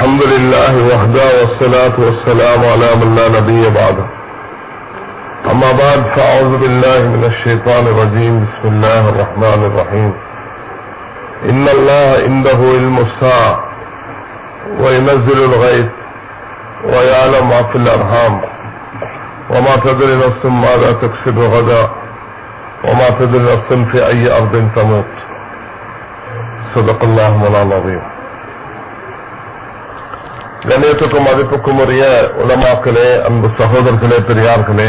الحمد لله وحده والصلاة والسلام على من لا نبي بعده. أما بعد فأعوذ بالله من الشيطان الرجيم. بسم الله الرحمن الرحيم. إن الله عنده علم الساعة وينزل الغيث ويعلم ما في الأرحام. وما تدري نفس ماذا تكسب غدا وما تدري نفس في أي أرض تموت. صدق الله مولانا العظيم. கண்ணியத்துக்கும் மதிப்புக்கும் உரிய உலமாக்களே அன்பு சகோதரர்களே பெரியார்களே.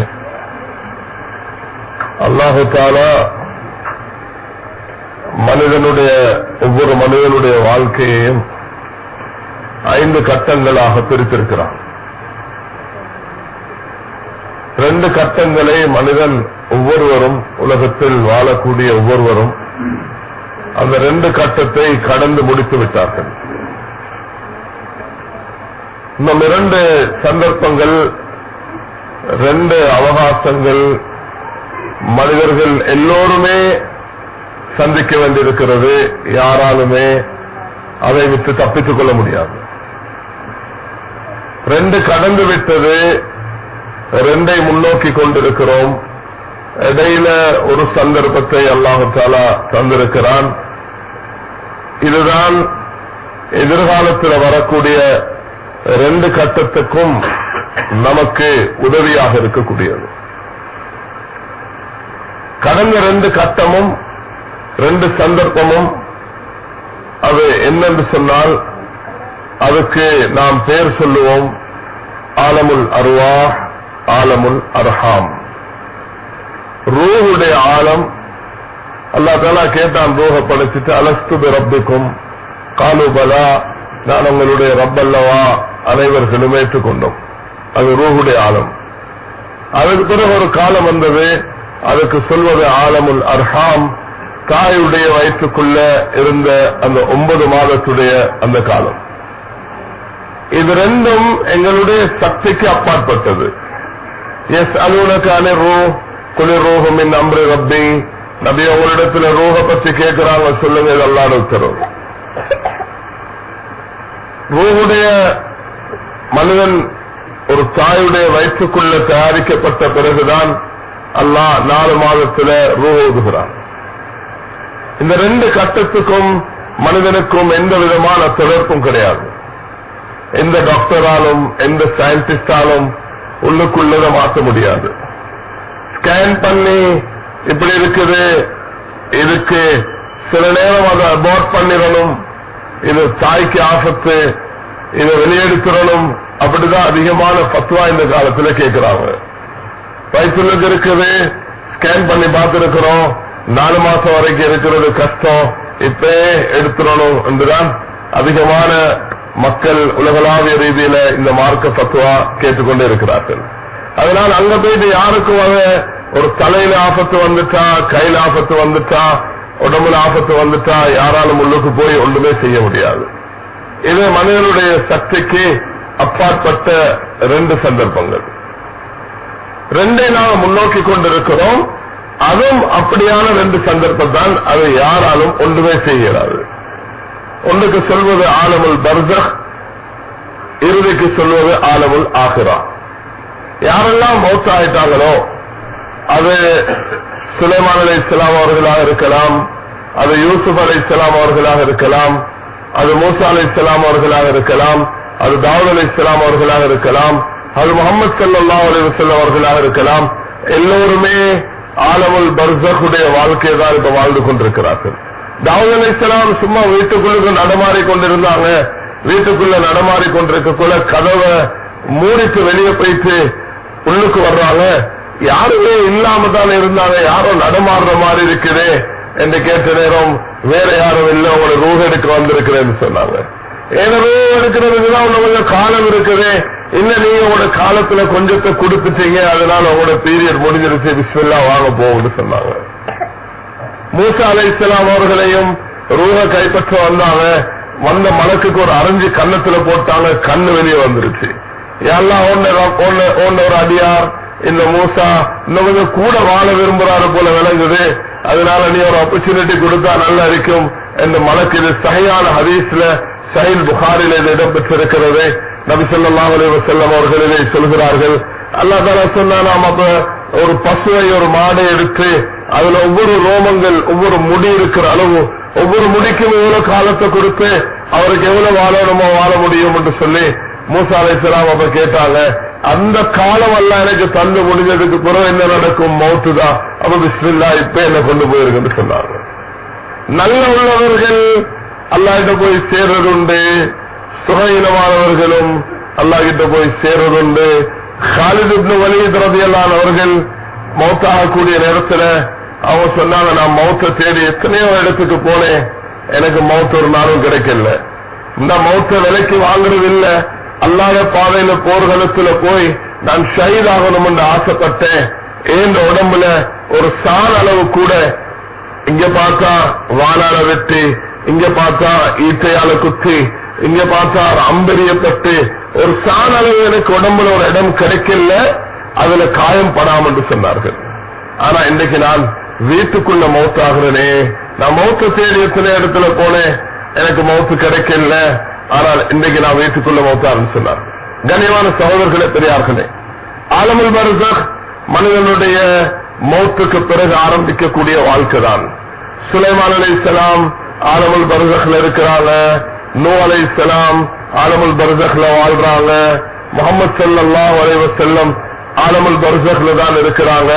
அல்லாஹு தாலா மனிதனுடைய ஒவ்வொரு மனிதனுடைய வாழ்க்கையையும் ஐந்து கட்டங்களாக பிரித்திருக்கிறான். ரெண்டு கட்டங்களை மனிதன் ஒவ்வொருவரும் உலகத்தில் வாழக்கூடிய ஒவ்வொருவரும் அந்த ரெண்டு கட்டத்தை கடந்து முடித்து விட்டார்கள். இன்னும் இரண்டு சந்தர்ப்பங்கள் ரெண்டு அவகாசங்கள் மனிதர்கள் எல்லோருமே சந்திக்க வேண்டியிருக்கிறது. யாராலுமே அதை விட்டு தப்பித்துக் கொள்ள முடியாது. ரெண்டு கடந்து விட்டது ரெண்டை முன்னோக்கி கொண்டிருக்கிறோம். இடையில ஒரு சந்தர்ப்பத்தை அல்லாஹாலா தந்திருக்கிறான். இதுதான் எதிர்காலத்தில் வரக்கூடிய ரெண்டு கட்டத்துக்கும் நமக்கு உதவியாக இருக்கக்கூடியது. கடந்த ரெண்டு கட்டமும் ரெண்டு சந்தர்ப்பமும் அது என்னென்று சொன்னால் அதுக்கு நாம் பெயர் சொல்லுவோம் ஆலமுல் அருவா ஆலமுல் அர்ஹாம். ரூஹுடைய ஆலம் அல்லா தாலா கேட்டான் ரூஹ படைச்சிட்டு அலஸ்து பிறப்புக்கும் காலுபலா நான் உங்களுடைய ரப்பல்லவா அனைவர்களும் ஏற்றுக்கொண்டோம். அது ரூஹுடைய ஆழம். அதற்கு பிறகு ஒரு காலம் வந்தது. அதற்கு சொல்வது ஆலமுல் அர்ஹாம். தாயுடைய வயிற்றுக்குள்ள இருந்த அந்த ஒன்பது மாதத்துடைய அந்த காலம். இது ரெண்டும் எங்களுடைய சக்திக்கு அப்பாற்பட்டது. எஸ் அலுவலக்கான ரூ குளிர் ரூஹம் இன் அம்ரு ரப்பி. நபி உங்களிடத்துல ரூஹ பத்தி கேட்கிறாங்க சொல்லுங்க இது அல்லாட உத்தரவு ரூஹுடைய மனிதன் ஒரு தாயுடைய வயிற்றுக்குள்ள தயாரிக்கப்பட்ட பிறகுதான் அல்லாஹ் நாலு மாதத்துல ரூ ஓதுகிறான் இந்த ரெண்டு கட்டத்துக்கும் மனிதனுக்கும் எந்த விதமான தொடர்பும் கிடையாது. எந்த டாக்டராலும் எந்த சயின்டிஸ்டாலும் உள்ளுக்குள்ளத மாற்ற முடியாது. ஸ்கேன் பண்ணி இப்படி இருக்குது இதுக்கு சில நேரம் அதை அபார்ட் பண்ணிடணும். இது தாய்க்கு ஆபத்து இதை வெளியெடுக்கிறனும் அப்படிதான் அதிகமான பத்துவா இந்த காலத்துல கேட்கிறாங்க வயிற்றுக்கு இருக்குது ஸ்கேன் பண்ணி பார்த்திருக்கிறோம். நாலு மாசம் வரைக்கும் இருக்கிறது கஷ்டம் இப்பயே எடுத்துடணும் என்றுதான் அதிகமான மக்கள் உலகளாவிய ரீதியில இந்த மார்க்க பத்துவா கேட்டுக்கொண்டு இருக்கிறார்கள். அதனால் அங்க போயிட்டு யாருக்கும் ஒரு தலையில ஆபத்து வந்துட்டா கையில ஆபத்து வந்துட்டா உடம்புல ஆபத்து வந்துட்டா யாராலும் உள்ளுக்கு போய் ஒன்றுமே செய்ய முடியாது. இது மனிதனுடைய சக்திக்கு அப்பாற்பட்ட ரெண்டு சந்தர்ப்பங்கள். ரெண்டை நாம் முன்னோக்கி கொண்டிருக்கிறோம். அதுவும் அப்படியான ரெண்டு சந்தர்ப்பம் தான் அதை யாராலும் ஒன்றுமே செய்கிறாது ஒன்றுக்கு சொல்வது ஆலமுல் பர்தக் இறுதிக்கு சொல்வது ஆலமுல் ஆகிரா. யாரெல்லாம் மௌத்தாயிட்டாங்களோ அது சுலைமான் அலை இஸ்லாம் அவர்களாக இருக்கலாம் அது யூசுப் அலை இஸ்லாம் அவர்களாக இருக்கலாம் அது மூசா அலை இஸ்லாம் அவர்களாக இருக்கலாம் அது தாவூத் அலி இஸ்லாம் அவர்களாக இருக்கலாம் அது முகமது சல்லா அலி வசல்லம் அவர்களாக இருக்கலாம். எல்லோருமே ஆலமுல் பர்சகுடைய வாழ்க்கையை தான் இப்ப வாழ்ந்து கொண்டிருக்கிறார்கள். தாவூத் அலி இஸ்லாம் சும்மா வீட்டுக்குள்ளுக்கு நடமாறி கொண்டிருந்தாங்க. வீட்டுக்குள்ள நடமாறி கொண்டிருக்கக்குள்ள கதவை மூடிட்டு வெளியே போயிட்டு உள்ளுக்கு வர்றாங்க. யாருமே இல்லாம தான் இருந்தாங்க யாரோ நடமாடுற மாதிரி இருக்குது என்று கேட்ட நேரம் வேற யாரும் இல்ல உங்களை ரூஹ் எடுக்க வந்திருக்கிறேன்னு சொன்னாங்க. ஏன்னா எடுக்கிறதுக்குதான் கொஞ்சம் காலம் இருக்குது. இல்ல நீங்க உங்களோட காலத்துல கொஞ்சத்தை கொடுத்துட்டீங்க அதனால உங்களோட பீரியட் முடிஞ்சிருச்சு பிஸ்மில்லா வாங்க போகும்னு சொன்னாங்க. மூசா அலை இஸ்லாம் அவர்களையும் ரூஹ கைப்பற்ற வந்தாங்க. வந்த மலக்குக்கு ஒரு அரைஞ்சு கன்னத்துல போட்டாங்க கண்ணு வெளியே வந்துருச்சு. எல்லாம் ஒன்னு ஒரு அடியார் இந்த மூசா இன்னும் கூட வாழ விரும்புறாரு போல விளங்குது. அதனால நீ ஒரு ஆப்பர்ச்சுனிட்டி கொடுத்தா நல்லா இருக்கும் இந்த மலக்கு இது சகையான ஹதீஸ்ல சஹீல் புகாரில் இது இடம்பெற்றிருக்கிறது. நபி ஸல்லல்லாஹு செல்லம் வஸல்லம் அவர்கள் இதை சொல்கிறார்கள் அல்லாஹ் தாலா சொன்னா நாம் அப்ப ஒரு பசுவை ஒரு மாடை எடுத்து அதுல ஒவ்வொரு ரோமங்கள் ஒவ்வொரு முடி இருக்கிற அளவு ஒவ்வொரு முடிக்கும் எவ்வளவு காலத்தை கொடுத்து அவருக்கு எவ்வளவு வாழணுமோ வாழ முடியும் என்று சொல்லி மூசா அலைஹிஸ்ஸலாம் அப்ப கேட்டாங்க. அந்த காலம் எல்லாம் எனக்கு தந்து முடிஞ்சதுக்கு பிறகு என்ன நடக்கும்? மௌத்து தான் அப்ப பிஸ்மில்லா இப்ப என்ன கொண்டு போயிருக்குன்னு சொன்னாங்க. நல்ல உள்ளவர்கள் அல்லாஹிட்ட போய் சேர்றதுண்டு. சுகயினமானவர்களும் அல்லாஹிட்ட போய் சேர்றதுண்டு. ஹாலித் இப்னு வலீத் ரலியல்லாஹு அவர்கள் மௌத்தாகக்கூடிய நேரத்துல அவங்க சொன்னாங்க நான் மௌத்த தேடி எத்தனையோ இடத்துக்கு போனேன். எனக்கு மௌத் ஒரு நாளும் கிடைக்கல. இந்த மௌத்த விலைக்கு வாங்குறது இல்லை அல்லாத பாதையில போர்க்களத்துல போய் நான் ஷஹீத் என்று ஆசைப்பட்டேன். ஏந்த உடம்புல ஒரு சால் அளவு கூட இங்க பார்த்தா வானால வெட்டி இங்க பார்த்தா ஈட்டையால குத்தி இங்க பார்த்தா அம்பெரியப்பட்டு ஒரு சால் அளவு எனக்கு உடம்புல ஒரு இடம் கிடைக்கல அதுல காயம் படாம என்று சொன்னார்கள். ஆனா இன்னைக்கு நான் வீட்டுக்குள்ள மௌத்தாகிறேனே. நான் மௌத்த தேடி எத்தனை இடத்துல போனேன். எனக்கு மௌத்து கிடைக்கல. ஆனால் இன்றைக்கு நாம் ஏற்றுக்கொள்ள மௌத்தாருன்னு சொன்னார். கனியமான சகோதரர்களே பெரியார்களே ஆலமுல் பரசக் மனிதனுடைய மௌத்துக்கு பிறகு ஆரம்பிக்கக்கூடிய வாழ்க்கை தான். சுலைமான் அலை இஸ்லாம் ஆலமுல் பரசக்ல இருக்கிறாங்க நூ அலை இஸ்லாம் ஆலமுல் பரசக்ல வாழ்றாங்க முகமது சல்லாஹ் வரைவ செல்லம் ஆலமுல் பரசக்ல தான் இருக்கிறாங்க.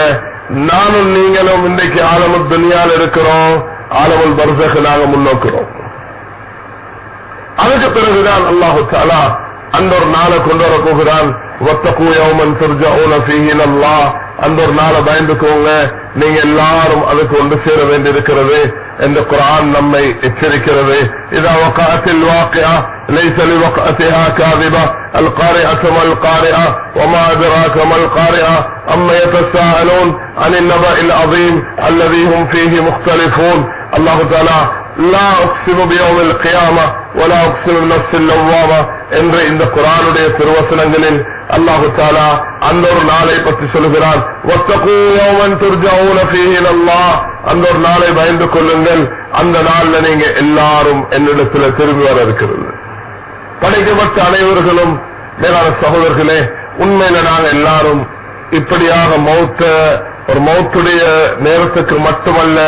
நானும் நீங்களும் இன்றைக்கு ஆலமுல் துனியால் இருக்கிறோம் ஆலமுல் பரசக் நாங்க முன்னோக்கிறோம். அதுக்கு பிறகுதான் அல்லாஹு தாலா அந்த ஒரு நாளை கொண்டு வர போகிறான் ஒத்தக்கு யௌமன் துர்ஜவுன ஃபீஹி அல்லாஹ் அந்த ஒரு நாளை பயந்துக்கோங்க நீங்க எல்லாரும் அதுக்கு ஒன்று சேர வேண்டியிருக்கிறது இந்த குரான் நம்மை எச்சரிக்கிறது இதா வகாத்தில் வாக்கியா ليس لوقعتها كاذبة القارئة ما القارئة وما أدراك ما القارئة أما يتساءلون عن النبأ العظيم الذي هم فيه مختلفون الله تعالى லா அக்சிமு பியோமில் கயாமா ஒலா அக்சிமு நஃப்சில் லவ்வாமா என்ற இந்த குரானுடைய திருவசனங்களில் அல்லாஹு தாலா அந்த ஒரு நாளை பற்றி சொல்லுகிறான் அந்த ஒரு நாளை பயந்து கொள்ளுங்கள். அந்த நாள்ல நீங்க எல்லாரும் என்னிடத்துல திரும்பி வர இருக்கிறது. படைக்கப்பட்ட அனைவர்களும் மேலான சகோதரர்களே உண்மையில நாங்க எல்லாரும் இப்படியாக மௌத்த ஒரு மௌத்துடைய நேரத்துக்கு மட்டுமல்ல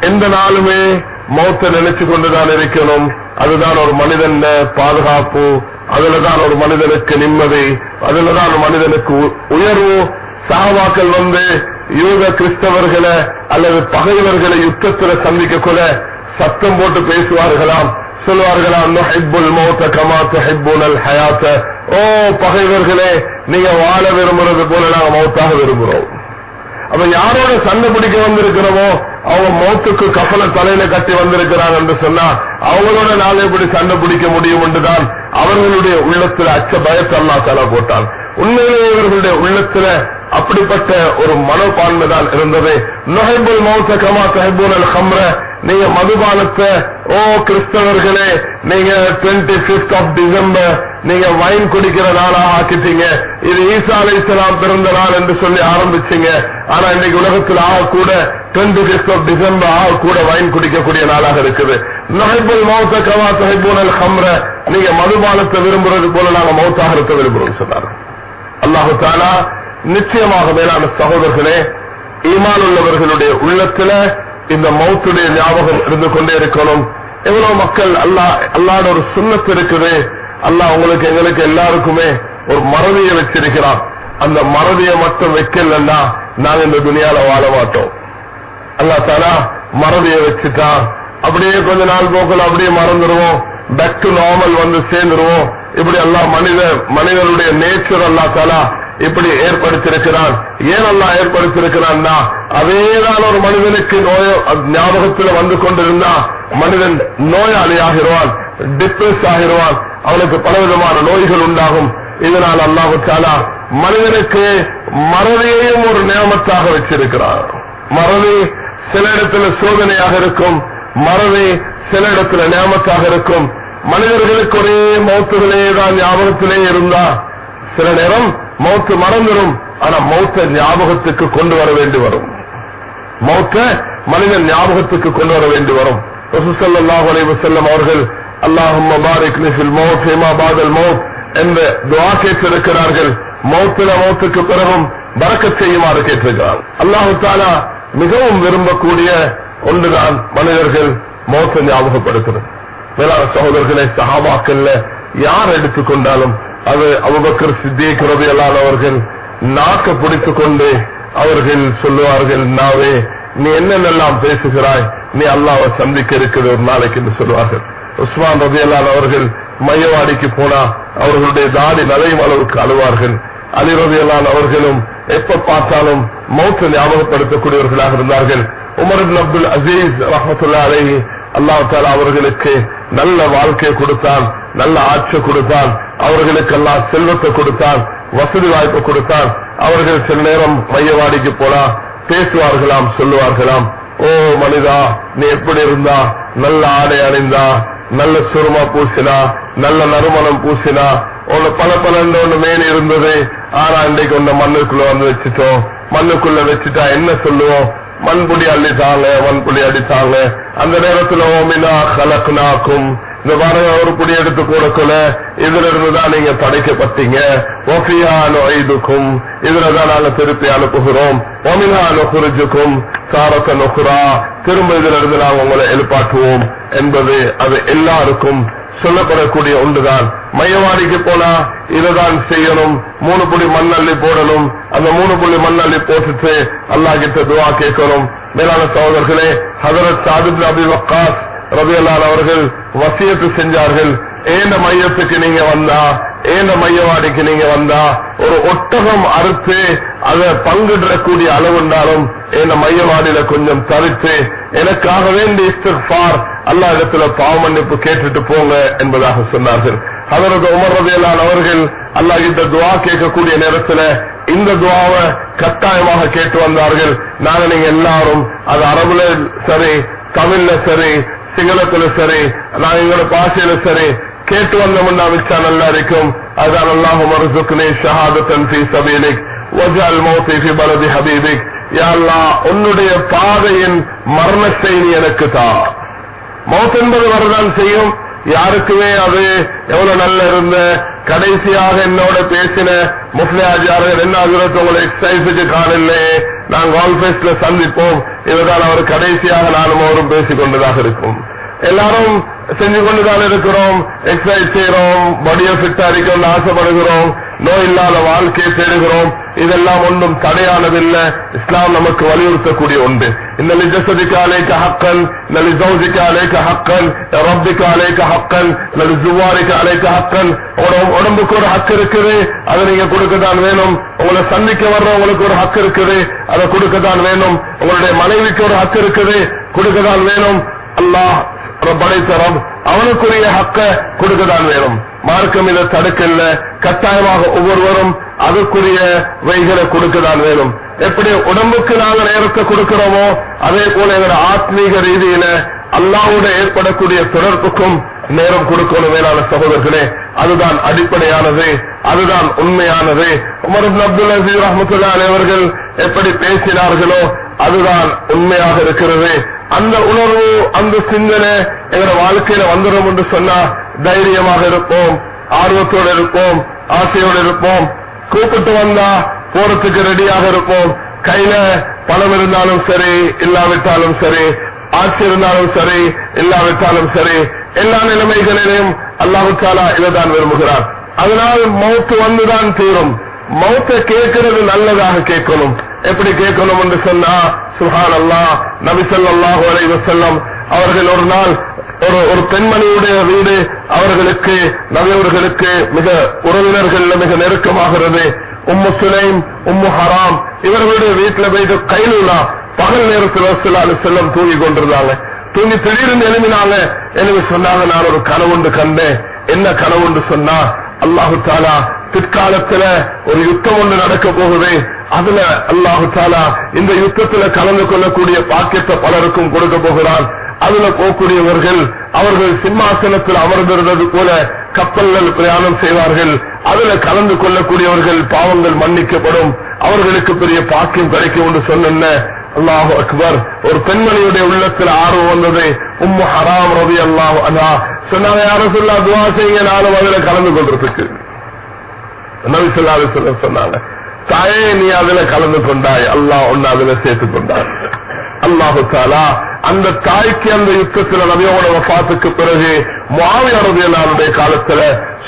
எந்த நாளுமே மௌத்த நினைச்சு கொண்டுதான் இருக்கணும். அதுதான் ஒரு மனிதன் பாதுகாப்பு. அதுலதான் ஒரு மனிதனுக்கு நிம்மதி. அதுலதான் ஒரு மனிதனுக்கு உயர்வு. சகவாக்கள் வந்து யூத கிறிஸ்தவர்களை அல்லது பகைவர்களை யுத்தத்தில் சந்திக்க கூட சத்தம் போட்டு பேசுவார்களாம். சொல்வார்களாம் மௌத்த கமாத்த துஹிப்புனல் ஹயாத்த. ஓ பகைவர்களே நீங்க வாழ விரும்புறது போல நாங்க மௌத்தாக விரும்புறோம். அவன் யாரோட சண்டை பிடிக்க வந்திருக்கிறவோ அவங்க மோத்துக்கு கப்பலை தலையில கட்டி வந்திருக்கிறான் என்று சொன்னா அவங்களோட நாளை எப்படி சண்டை பிடிக்க முடியும் என்றுதான் அவர்களுடைய உள்ளத்துல அச்ச பயத்தை அல்லா தலா போட்டான். உண்மையிலேயே இவர்களுடைய உள்ளத்துல அப்படிப்பட்ட ஒரு மனப்பான்மை தான் இருந்தது. நுகைபுல் மௌத்த கமா சஹிபுல் ஹம்ர நீங்க மதுபானத்தை ஓ கிறிஸ்தவர்களே நீங்க டுவெண்ட்டி பிப்த் ஆஃப் டிசம்பர் நீங்க வைன் குடிக்கிற நாளா ஆக்கிட்டீங்க. இது ஈசா அலை இஸ்லாம் பிறந்த நாள் என்று சொல்லி ஆரம்பிச்சீங்க. ஆனா இன்னைக்கு உலகத்தில் ஆக கூட டுவெண்ட்டி பிப்த் ஆஃப் டிசம்பர் ஆக கூட வைன் குடிக்கக்கூடிய நாளாக இருக்குது. நகைபுல் மௌத்த கவா தஹபூனல் ஹம்ர நீங்க மதுபானத்தை விரும்புறது போல நாங்க மௌத்தாக இருக்க விரும்புறோம் சொன்னார். அல்லாஹு தாலா நிச்சயமாக மேலான சகோதரர்களே ஈமான் உள்ளவர்களுடைய உள்ளத்துல இந்த மௌத்துடைய ஞாபகம் இருந்து கொண்டே இருக்கணும். எவ்வளவு மக்கள் அல்லா அல்லாட ஒரு சுண்ணத்து இருக்குது. அல்லா உங்களுக்கு எங்களுக்கு எல்லாருக்குமே ஒரு மறதியை வச்சிருக்கிறான். அந்த மறதியை மட்டும் வைக்கலன்னா நாங்க இந்த துணியால வாழ மாட்டோம். அல்லா தானா மறதியை வச்சுட்டான். அப்படியே கொஞ்ச நாள் போக்கல அப்படியே மறந்துடுவோம் பேக் டு நார்மல் வந்து சேர்ந்துருவோம். இப்படி எல்லாம் மனித மனிதனுடைய நேச்சர் அல்லா தாலா இப்படி ஏற்படுத்தியிருக்கிறான். ஏன் அல்லா ஏற்படுத்தியிருக்கிறான்னா அதேதான் ஒரு மனிதனுக்கு நோய ஞாபகத்துல வந்து கொண்டிருந்தா மனிதன் நோயாளி ஆகிருவான் டிப்ரெஸ் ஆகிருவான் அவனுக்கு பலவிதமான நோய்கள் உண்டாகும். இதனால் அல்லாஹாலா மனிதனுக்கு மறதியையும் ஒரு நியமத்தாக வச்சிருக்கிறார் மறதி சில இடத்துல சோதனையாக இருக்கும். மறதி சில இடத்துல நியமத்தாக இருக்கும். மனிதர்களுக்கு ஒரே மௌத்துகளே தான் ஞாபகத்திலே இருந்தா சில நேரம் மௌத்து மறந்துடும். ஆனா மௌத்த ஞாபகத்துக்கு கொண்டு வர வேண்டி வரும். மௌத்த மனிதன் ஞாபகத்துக்கு கொண்டு வர வேண்டி வரும். ரசூசல்லாஹு அலைஹி வஸல்லம் அவர்கள் அல்லாஹும் மௌத் பாதல் மௌத் துவா கேட்டிருக்கிறார்கள். மௌத்தில மௌத்துக்கு பிறகும் பறக்க செய்யுமாறு கேட்டிருக்கிறார். அல்லாஹு தாலா மிகவும் விரும்பக்கூடிய ஒன்றுதான் மனிதர்கள் மௌத்த ஞாபகப்படுத்துறது. மேலான சகோதரர்களே சஹாபாக்கள்ல யார் எடுத்துக்கொண்டாலும் அது அபுபக்கர் சித்திக் ரபியலான் அவர்கள் நாக்க பிடித்துக் கொண்டு அவர்கள் சொல்லுவார்கள் நாவே நீ என்னென்னலாம் பேசுகிறாய்? நீ அல்லாவை சந்திக்க இருக்குது ஒரு நாளைக்கு என்று சொல்லுவார்கள். உஸ்மான் ரபியலான் அவர்கள் மையவாடிக்கு போனா அவர்களுடைய தாடி நலையும் அளவுக்கு அழுவார்கள். அலி ரபியலான் அவர்களும் எப்ப பார்த்தாலும் மௌத்த ஞாபகப்படுத்தக்கூடியவர்களாக இருந்தார்கள். உமர் அப்துல் அசீஸ் ரஹமத்துல்லா அலைஹி அல்லாஹ் அவர்களுக்கு நல்ல வாழ்க்கையை கொடுத்தான். நல்ல ஆட்சி கொடுத்தான். அவர்களுக்கெல்லாம் செல்வத்தை கொடுத்தான். வசதி வாய்ப்பு கொடுத்தான். அவர்கள் சில நேரம் மையவாடிக்கு போனா பேசுவார்களாம் சொல்லுவார்களாம். ஓ மனிதா நீ எப்படி இருந்தா? நல்ல ஆடை அணிந்தா? நல்ல சுருமா பூசினா? நல்ல நறுமணம் பூசினா? உன்னை பல பல ஒண்ணு மேல் இருந்தது. ஆனா இன்றைக்கு மண்ணுக்குள்ள வந்து வச்சுட்டோம். மண்ணுக்குள்ள வச்சுட்டா என்ன சொல்லுவோம்? மண்புடி அள்ளித்தாங்க மண்புடி அடித்தாங்க அந்த நேரத்துல ஓமினா கலக்குனாக்கும் இந்த பாருங்க ஒரு குடி எடுத்து கொடுக்கல இதுல இருந்துதான் நீங்க படைக்கப்பட்டீங்க. ஒஃபியானுக்கும் இதுலதான் நாங்க திருப்பி அனுப்புகிறோம். ஒமினா நுகுருஜுக்கும் சாரத்த நொகுரா திரும்ப இதுல இருந்து நாங்க உங்களை எழுப்பாற்றுவோம் என்பது அது எல்லாருக்கும் சொல்லப்படக்கூடிய ஒன்றுதான். மையவாடிக்கு போனா இதுதான் செய்யணும். மூணு புள்ளி மண்ணள்ளி போடணும். அந்த மூணு புள்ளி மண்ணள்ளி போட்டுட்டு அல்லாஹ் கிட்ட துவா கேட்கணும். மேலான சகோதரர்களே ஹதரத் சாதிப் அபி வக்காஸ் ரபியல்லான் அவர்கள் வசியத்து செஞ்சார்கள். ஏந்த மையத்துக்கு நீங்க வந்தா ஏந்த மையவாடிக்கு நீங்க வந்தா ஒரு ஒட்டகம் அறுத்து அதை பங்கிடக்கூடிய அளவுண்டாலும் என்ன மையவாடியில கொஞ்சம் தவிர்த்து எனக்காக வேண்டி இஸ்திஃபார் அல்லா இடத்துல பாவமன்னிப்பு கேட்டுட்டு போங்க என்பதாக சொன்னார்கள். அவரது உமர் ரவியலால் அவர்கள் அல்லா கிட்ட துவா கேட்கக்கூடிய நேரத்துல இந்த துவாவை கட்டாயமாக கேட்டு வந்தார்கள். நாங்க நீங்க எல்லாரும் அது அரபுல சரி தமிழ்ல சரி சிங்களத்துல சரி நான் எங்களோட பாஷையில சரி கேட்டு வந்தோம்னா மிச்சா நல்லா இருக்கும் அதான் அல்லாஹு மருசுக்குனே ஷஹாதத்தன் ஃபி சபீலிக். வஜால் மௌத்தி ஃபி பலதி ஹபீபிக். யாழ்லா உன்னுடைய பாதையின் மரணத்தை நீ எனக்கு தா. மௌத் என்பது வரதான் செய்யும். யாருக்குமே அது எவ்வளவு நல்ல இருந்த கடைசியாக என்னோட பேசின முஸ்லியாஜார்கள் என்ன அதிரத்து உங்களை எக்ஸைஸுக்கு காணலே நான் கால்பேஸ்ல சந்திப்போம். இதுதான் அவர் கடைசியாக நானும் அவரும் பேசிக் கொண்டதாக இருக்கும். எல்லாரும் செஞ்சு கொண்டுதான் இருக்கிறோம் எக்ஸசைஸ் செய்யறோம் பாடியை ஃபிட்டா இருக்கணும்னு ஆசைப்படுகிறோம். நோய் இல்லாத வாழ்க்கையை தேடுகிறோம். இதெல்லாம் ஒன்றும் தடையானதில்லை. இஸ்லாம் நமக்கு வலியுறுத்தக்கூடிய ஒன்று. இந்த லிஜசதிக்கு அலேக்க ஹக்கன் இந்த லிசௌசிக்கு ஹக்கன் ரப்பிக்கு ஹக்கன் இந்த ஜுவாரிக்கு ஹக்கன். உடம்புக்கு ஒரு ஹக்கு இருக்குது. அதை நீங்க கொடுக்கத்தான் வேணும். உங்களை சந்திக்க வர்றவங்களுக்கு ஒரு ஹக்கு இருக்குது. அதை கொடுக்கத்தான் வேணும். உங்களுடைய மனைவிக்கு ஒரு ஹக்கு இருக்குது. கொடுக்கத்தான் வேணும். அல்லாஹ் படைத்த ரப் அவனுக்குரிய ஹக்க கொடுக்கதான் வேணும் மார்க்கம் இதை தடுக்கல கட்டாயமாக ஒவ்வொருவரும் அதற்குரிய வைகளை கொடுக்கதான் வேணும் எப்படி உடம்புக்கு நாங்கள் நேரத்தை கொடுக்கிறோமோ அதே போல எங்களோட ஆத்மீக ரீதியில அல்லாவோட ஏற்படக்கூடிய தொடர்புக்கும் நேரம் கொடுக்கணும் மேலான சகோதரர்களே. அதுதான் அடிப்படையானது அதுதான் உண்மையானது. உமர் அப்துல் அசீர் அஹமத்துல்லா அவர்கள் எப்படி பேசினார்களோ அதுதான் உண்மையாக இருக்கிறது. அந்த உணர்வு அந்த சிந்தனை எங்களோட வாழ்க்கையில வந்துடும் என்று சொன்னா தைரியமாக இருப்போம் ஆர்வத்தோடு இருப்போம் ஆசையோடு இருப்போம். கூப்பிட்டு வந்தா போறதுக்கு ரெடியாக இருப்போம். கையில பணம் இருந்தாலும் சரி இல்லாவிட்டாலும் சரி ஆட்சி இருந்தாலும் சரி இல்லாவிட்டாலும் சரி எல்லா நிலைமைகளிலும் அல்லாவுக்காலா இதைதான் விரும்புகிறார். அதனால் மௌத்து வந்துதான் தீரும். மௌத்தை கேட்கிறது நல்லதாக கேட்கணும். எப்படி கேட்கணும் என்று சொன்னா சுஹான் அல்லா நபிசல்லாஹு அலை வசல்லம் அவர்கள் ஒரு நாள் ஒரு ஒரு பெண்மணியுடைய வீடு அவர்களுக்கு நவியவர்களுக்கு மிக உறவினர்கள் மிக நெருக்கமாகிறது. உம்மு சுலைம் உம்மு ஹராம் இவர்களுடைய வீட்டுல போயிட்டு கைலுலா பகல் நேரத்தில் செல்லம் தூங்கி கொண்டிருந்தாங்க. தூங்கி திடீர்னு எழுப்பினாங்க எழுப்பி சொன்னாங்க நான் ஒரு கனவுண்டு கண்டேன். என்ன கனவுண்டு சொன்னா அல்லாஹு தாலா பிற்காலத்துல ஒரு யுத்தம் ஒன்று நடக்க போகுது. அதுல அல்லாஹு தாலா இந்த யுத்தத்துல கலந்து கொள்ளக்கூடிய பாக்கியத்தை பலருக்கும் கொடுக்க போகிறார். அதுல போகக்கூடியவர்கள் அவர்கள் சிம்மாசனத்தில் அமர்ந்திருந்தது போல கப்பல்கள் பிரயாணம் செய்வார்கள். அதுல கலந்து கொள்ளக்கூடியவர்கள் பாவங்கள் மன்னிக்கப்படும். அவர்களுக்கு பெரிய பாக்கியம் கிடைக்கும் என்று சொன்ன அல்லாஹு அக்பர். ஒரு பெண்மணியுடைய உள்ளத்தில் ஆர்வம் வந்தது உம்மு ஹராம் ரவி அல்லாஹு அண்ணா சொன்னாங்க யாரும் சொல்லா துவா செய்ய நானும் அதுல கலந்து கொண்டிருக்கு நபி ஸல்லல்லாஹு சொன்னாங்க தாயே நீ அதுல கலந்து கொண்டாய் அல்லாஹ் ஒன்னு அதுல சேர்த்துக் கொண்டாய் அல்லாஹுக்காலா அந்த தாய்க்கு அந்த யுத்தத்தில் நபியோட வஃபாத்துக்கு பிறகு முஆவியருடைய காலத்துல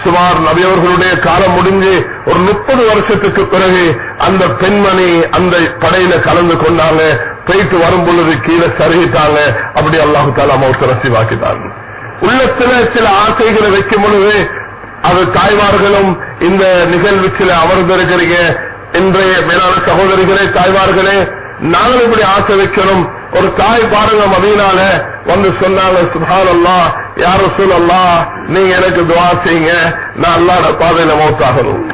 சுமார் நபியவர்களுடைய காலம் முடிஞ்சு ஒரு முப்பது வருஷத்துக்கு பிறகு அந்த பெண்மணி அந்த படையில கலந்து கொண்டாங்க. போயிட்டு வரும் பொழுது கீழே சருகிட்டாங்க. அப்படி அல்லாஹு தாலா மௌத்த நசிவாக்கிட்டாங்க உள்ளத்துல சில ஆசைகளை வைக்கும் பொழுது அது தாய்மார்களும் இந்த நிகழ்வு சில அமர்ந்திருக்கிறீங்க இன்றைய மேலான சகோதரிகளே தாய்மார்களே நாங்கள் இப்படி ஆசை வைக்கணும். ஒரு தாய் பாருங்க மதியனால வந்து சொன்னாங்க சுஹான் அல்லா யாரும் சொல்லல்லா நீங்க எனக்கு துவா செய்யுங்க. நான் அல்லாட பாதையில மௌத்தாகணும்.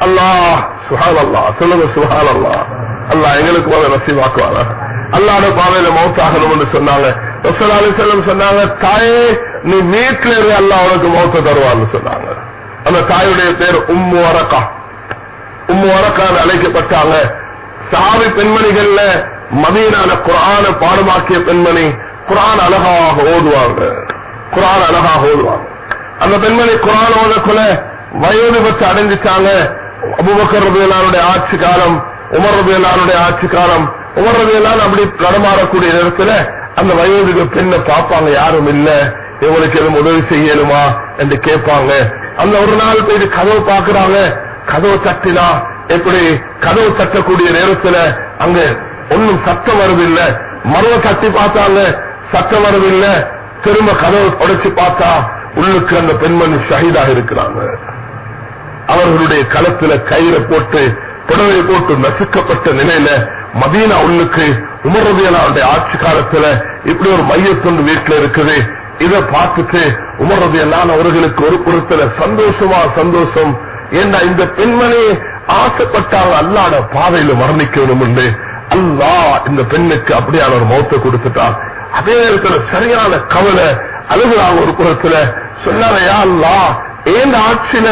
அல்லாஹ் சுஹான் அல்லா சொல்லுங்க சுஹான் அல்லா அல்லாஹ் எங்களுக்கு போத நசீவாக்குவாங்க அல்லாட பாதையில மௌத்தாகணும்னு சொன்னாங்க. ரசூல் செல்லம் சொன்னாங்க தாயே நீ வீட்டுல இருந்து அல்லாஹ் உனக்கு மௌத்த தருவான்னு சொன்னாங்க. அந்த தாயுடைய பேர் உம்மு வரக்கா. உம்மு வரக்கான்னு அழைக்கப்பட்டாங்க. சாவி பெண்மணிகள்ல மதீனான குரான பாடமாக்கிய பெண்மணி குரான் அழகாக ஓதுவாங்க. குரான் அழகாக ஓடுவாங்க அந்த பெண்மணி குரான் ஓதக்குள்ள வயது பற்றி அடைஞ்சிட்டாங்க. அபுபக்கர் ரபியலானுடைய ஆட்சி காலம் உமர் ரபியலானுடைய ஆட்சி காலம். உமர் ரபியலான் அப்படி நடமாடக்கூடிய நேரத்துல அந்த வயோதிக பெண்ணை பார்ப்பாங்க. யாரும் இல்ல. இவங்களுக்கு எதுவும் உதவி செய்யணுமா? என்று கேட்பாங்க. அந்த ஒரு நாள் போயிட்டு கதவு பாக்குறாங்க கதவு தட்டினா எப்படி கதவு தட்டக்கூடிய நேரத்துல அங்க ஒன்னும் சத்தம் வரவில்லை. மரவ தட்டி பார்த்தாங்க சத்தம் வரவில்லை. திரும்ப கதவு உடைச்சு பார்த்தா உள்ளுக்கு அந்த பெண்மணி ஷஹீதாக இருக்கிறாங்க. அவர்களுடைய களத்துல கயிறை போட்டு புடவை போட்டு நசுக்கப்பட்ட நிலையில மதீனா உள்ளுக்கு உமரதியலாவுடைய ஆட்சி காலத்துல இப்படி ஒரு மையத்தொண்டு வீட்டுல இருக்குது. இதை பார்த்துட்டு உமரதியலான் அவர்களுக்கு ஒரு புறத்துல சந்தோஷமா சந்தோஷம். ஏன்னா இந்த பெண்மணி ஆசைப்பட்டாங்க அல்லாட பாதையில மரணிக்கணும் என்று அல்லா இந்த பெண்ணுக்கு அப்படியான ஒரு மௌத்தை கொடுத்துட்டான். அதே நேரத்தில் சரியான கவலை அழுகுறாங்க ஒரு புறத்துல. சொன்னாரையா அல்லா ஏன் ஆட்சியில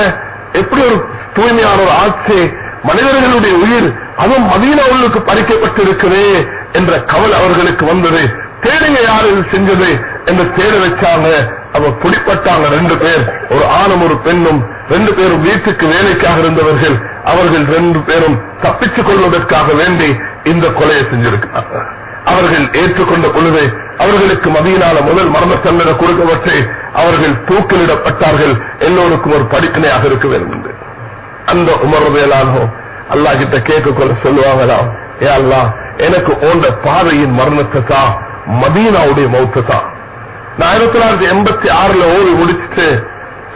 எப்படி ஒரு தூய்மையான ஒரு ஆட்சி மனிதர்களுடைய உயிர் அதுவும் மதீன உள்ளுக்கு பறிக்கப்பட்டு என்ற கவலை அவர்களுக்கு வந்தது. தேடுங்க யார் இது செஞ்சது என்று பேரு வச்சாங்க. அவங்க குடிப்பட்டாங்க ரெண்டு பேர். ஒரு ஆணும் ஒரு பெண்ணும். ரெண்டு பேரும் வீட்டுக்கு வேலைக்காக இருந்தவர்கள். அவர்கள் ரெண்டு பேரும் தப்பித்துக் கொள்வதற்காக வேண்டி இந்த கொலையை செஞ்சிருக்கிறார்கள் அவர்கள் ஏற்றுக்கொண்ட பொழுது அவர்களுக்கு மதியினால முதல் மரண தண்டனை கொடுக்கப்பட்டு அவர்கள் தூக்கிலிடப்பட்டார்கள். எல்லோருக்கும் ஒரு படிப்பினையாக இருக்க வேண்டும் என்று. அந்த உமர்வேலானோ அல்லா கிட்ட கேட்க கொள்ள சொல்லுவாங்களாம் ஏ அல்லா எனக்கு ஓண்ட பாதையின் மரணத்தை தான் மதீனாவுடைய மௌத்தை தான் நான் ஆயிரத்தி தொள்ளாயிரத்தி எண்பத்தி ஆறுல ஓடி முடிச்சுட்டு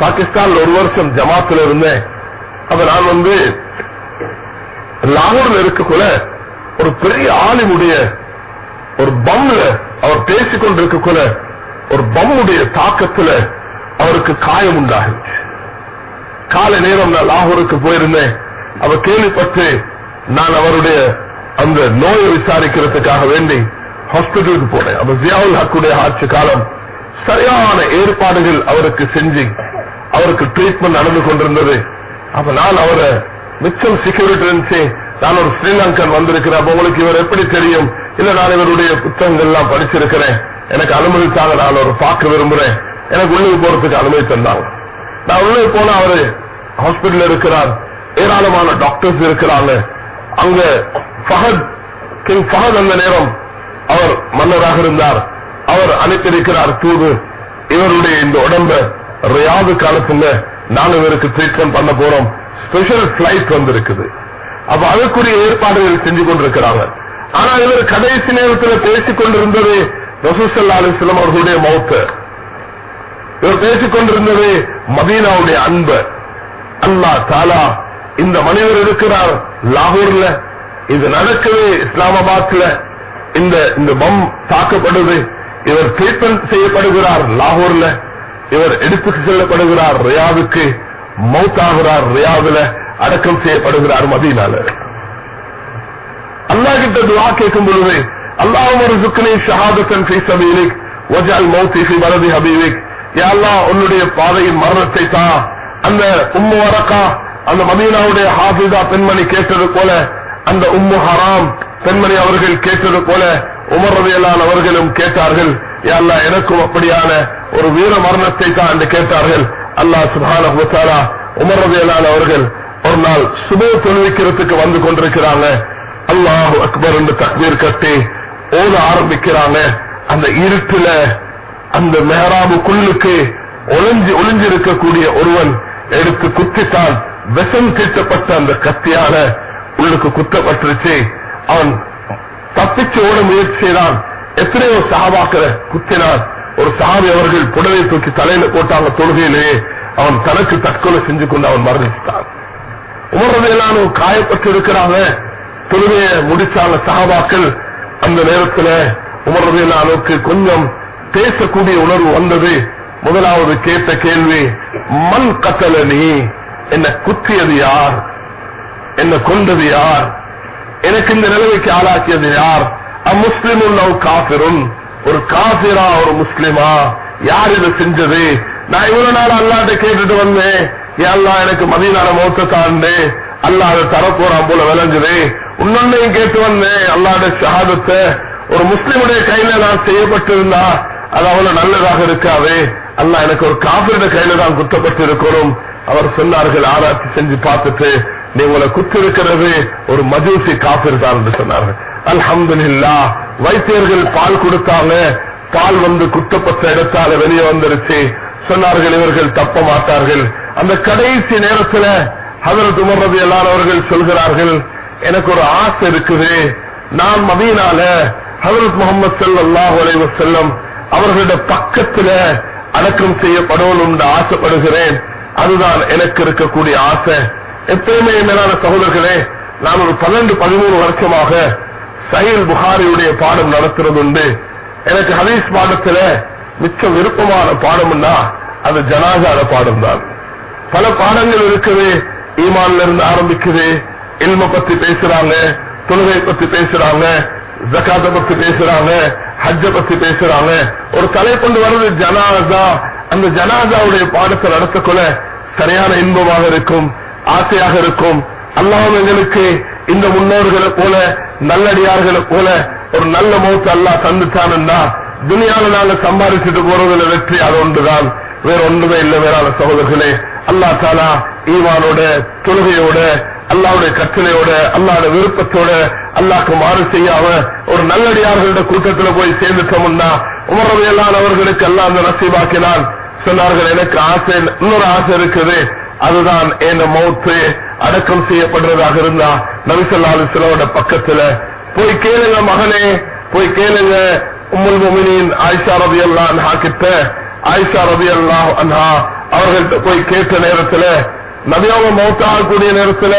பாகிஸ்தான்ல ஒரு வருஷம் ஜமாத்துல இருந்தேன். அப்ப நான் வந்து லாகூர்ல இருக்கக்குள்ள ஒரு பெரிய ஆளினுடைய ஒரு பம்ல அவர் பேசிக்கொண்டிருக்கக்குள்ள ஒரு பம்முடைய தாக்கத்துல அவருக்கு காயம் உண்டாகிச்சு காலை நேரம் நான் லாகூருக்கு போயிருந்தேன். அவ கேள்விப்பட்டு நான் அவருடைய அந்த நோயை விசாரிக்கிறதுக்காக வேண்டி ஹாஸ்பிட்டலுக்கு போனேன். அப்ப ஜியாவுல் ஹக்குடைய ஆட்சி காலம் சரியான ஏற்பாடுகள் அவருக்கு செஞ்சு அவருக்கு ட்ரீட்மெண்ட் நடந்து கொண்டிருந்தது. அப்ப நான் அவரை மிச்சம் செக்யூரிட்டி இருந்துச்சு. நான் ஒரு ஸ்ரீலங்கன் வந்திருக்கிறேன். அப்ப உங்களுக்கு இவர் எப்படி தெரியும்? இல்ல நான் இவருடைய புத்தகங்கள் எல்லாம் படிச்சிருக்கிறேன். எனக்கு அனுமதித்தாங்க. நான் ஒரு பார்க்க விரும்புறேன். எனக்கு உள்ளே போறதுக்கு அனுமதி தந்தாங்க. நான் உள்ளே போனா அவரு ஹாஸ்பிட்டல் இருக்கிறார். ஏராளமான டாக்டர்ஸ் இருக்கிறாங்க. அங்க ஃபஹத் கிங் ஃபஹத் அந்த நேரம் அவர் மன்னராக இருந்தார். அவர் அனுப்பியிருக்கிறார் தூது. இவருடைய இந்த உடம்ப ரியாது காலத்துல நானும் இவருக்கு ட்ரீட்மெண்ட் பண்ண போறோம். ஸ்பெஷல் பிளைட் வந்திருக்குது. அப்ப அதற்குரிய ஏற்பாடுகள் செஞ்சு கொண்டிருக்கிறாங்க. ஆனா இவர் கடைசி நேரத்தில் பேசிக் கொண்டிருந்தது ரசூசல்லா அலிஸ்லாம் அவர்களுடைய மௌத்த. இவர் பேசிக் கொண்டிருந்தது மதீனாவுடைய அன்பு. அல்லா தாலா இந்த மனிதர் இருக்கிறார் லாகூர்ல. இது நடக்குது இஸ்லாமாபாத்ல. இந்த இந்த பம் தாக்கப்படுது. இவர் ட்ரீட்மெண்ட் செய்யப்படுகிறார் லாகூர்ல. இவர் எடுத்து செல்லப்படுகிறார் ரியாவுக்கு. மௌத்தாகிறார் ரியாவுல அடக்கம் செய்யப்படுகிறார் மதீனால. அல்லா கிட்ட துவா கேட்கும் பொழுது அல்லாஹ் ஒரு சுக்கனை ஷஹாதத்தன் ஃபீ சபீலிக் வஜால் மௌத்தி ஃபீ வரதி ஹபீலிக் யா அல்லாஹ் உன்னுடைய பாதையின் மரணத்தை தா. அந்த உம்மு வரக்கா அந்த மதீனாவுடைய ஹாஃபிதா பெண்மணி கேட்டது போல அந்த உம்மு ஹராம் பெண்மணி அவர்கள் கேட்டது போல உமர்றதையெல்லாம் அவர்களும் கேட்டார்கள் யா எனக்கும் அப்படியான ஒரு வீர மரணத்தை தான் என்று கேட்டார்கள். அல்லா சுபான உமர்றதையெல்லாம் அவர்கள் ஒரு நாள் சுப தொழுவிக்கிறதுக்கு வந்து கொண்டிருக்கிறாங்க. அல்லாஹு அக்பர் என்று தக்பீர் கட்டி ஓட ஆரம்பிக்கிறாங்க. அந்த இருட்டுல அந்த மெஹராபுக்குள்ளுக்கு ஒளிஞ்சு ஒளிஞ்சிருக்கக்கூடிய ஒருவன் எடுத்து குத்தித்தான். விஷம் தீட்டப்பட்ட அந்த கத்தியால உள்ளுக்கு குத்தப்பட்டுருச்சு. அவன் தப்பிச்சு ஓட முயற்சி செய்தான். எத்தனையோ சகாபாக்கிற குத்தினார் ஒரு சகாபி அவர்கள் புடவை தூக்கி தலையில போட்டாங்க தொழுகையிலே அவன் தனக்கு தற்கொலை செஞ்சு கொண்டு அவன் மரணிச்சிட்டான். உமரதையெல்லாம் காயப்பட்டு இருக்கிறாங்க. தொழுகைய முடிச்சாங்க சகாபாக்கள். அந்த நேரத்துல உமரதையெல்லானுக்கு கொஞ்சம் பேசக்கூடிய உணர்வு வந்தது. முதலாவது கேட்ட கேள்வி மண் கத்தல நீ என்ன குத்தியது யார்? என்ன கொண்டது யார்? எனக்கு இந்த நிலைமைக்கு ஆளாக்கியது யார்? அம்முஸ்லிமும் நவ் காபிரும் ஒரு காபிரா ஒரு முஸ்லிமா? யார் இதை செஞ்சது? நான் இவ்வளவு நாள் அல்லாட்ட கேட்டுட்டு வந்தேன். ஏன் எனக்கு மதியனால மௌத்த தாண்டு. அல்லா அதை தரப்போறான் போல விளைஞ்சது இன்னொன்னையும் கேட்டு வந்தேன். அல்லாட ஷஹாதத்தை. ஒரு முஸ்லிமுடைய கையில நான் செய்யப்பட்டிருந்தா அது அவ்வளவு நல்லதாக இருக்காது. அல்லாஹ் எனக்கு ஒரு காபிரிட கையில தான் குத்தப்பட்டு இருக்கிறோம் அவர் சொன்னார்கள் ஆராய்ச்சி செஞ்சு பார்த்துட்டு நீ உங்களை குத்திருக்கிறது ஒரு மஜூசி காபிர் தான் என்று சொன்னார்கள். அல்ஹம்துலில்லா வைத்தியர்கள் பால் கொடுத்தாங்க. பால் வந்து குத்தப்பட்ட இடத்தால வெளியே வந்துருச்சு. சொன்னார்கள் இவர்கள் தப்ப மாட்டார்கள். அந்த கடைசி நேரத்துல ஹதரத் உமர் ரதி அவர்கள் சொல்கிறார்கள் எனக்கு ஒரு ஆசை இருக்குது. நான் மதியினால ஹதரத் முகமது ஸல்லல்லாஹு அலைஹி செல்லம் அவர்களுடைய பக்கத்துல அடக்கம் செய்யப்படணும் என்று ஆசைப்படுகிறேன். அதுதான் எனக்கு இருக்கக்கூடிய ஆசை. எப்பயுமே மேலான சகோதரர்களே நான் ஒரு பன்னெண்டு பதிமூணு வருஷமாக சயில் புகாரியுடைய பாடம் நடத்துறது உண்டு எனக்கு ஹதீஸ் பாடத்துல மிச்ச விருப்பமான பாடம்னா அது ஜனாதார பாடம் தான். பல பாடங்கள் இருக்குது ஈமான்ல இருந்து ஆரம்பிக்குது இல்ம பத்தி பேசுறாங்க தொழுகை பத்தி பேசுறாங்க ஜக்காத்த பத்தி பேசுறாங்க ஹஜ்ஜ பத்தி பேசுறாங்க. ஒரு தலை கொண்டு வர்றது ஜனாதா அந்த ஜனாதாவுடைய பாடத்தை நடத்தக்கொள்ள சரியான இன்பமாக இருக்கும். ஆசையாக இருக்கும். அல்லாஹ் எங்களுக்கு இந்த முன்னோர்களை போல நல்லடியார்களை போல ஒரு நல்ல மௌத்து அல்லாஹ் தந்துட்டானுன்னா துணியால நாங்க சம்பாதிச்சுட்டு போறதுல வெற்றி அது ஒன்றுதான். வேற ஒன்றுமே இல்லை வேறான சகோதரர்களே. அல்லா தாலா ஈவானோட தொழுகையோட அல்லாவுடைய கட்டளையோட அல்லாட விருப்பத்தோட அல்லாக்கு மாறு செய்யாம ஒரு நல்லடியார்களோட கூட்டத்துல போய் சேர்ந்துட்டோம்னா உமரவையெல்லாம் அவர்களுக்கு எல்லாம் அந்த நசீபாக்கினான் சொன்னார்கள் எனக்கு ஆசை இன்னொரு ஆசை இருக்குது. அதுதான் என்ன மௌத்து அடக்கம் செய்யப்படுறதாக இருந்தா நபிசல்லாலு சிலோட பக்கத்துல. போய் கேளுங்க மகனே போய் கேளுங்க. உம்முல் முமினின் ஆயிஷா ரவி அல்லா கிட்ட. ஆயிஷா ரவி அல்லா அன்ஹா அவர்கள்ட்ட போய் கேட்ட நேரத்துல நபியாவ மௌத்தாகக்கூடிய நேரத்துல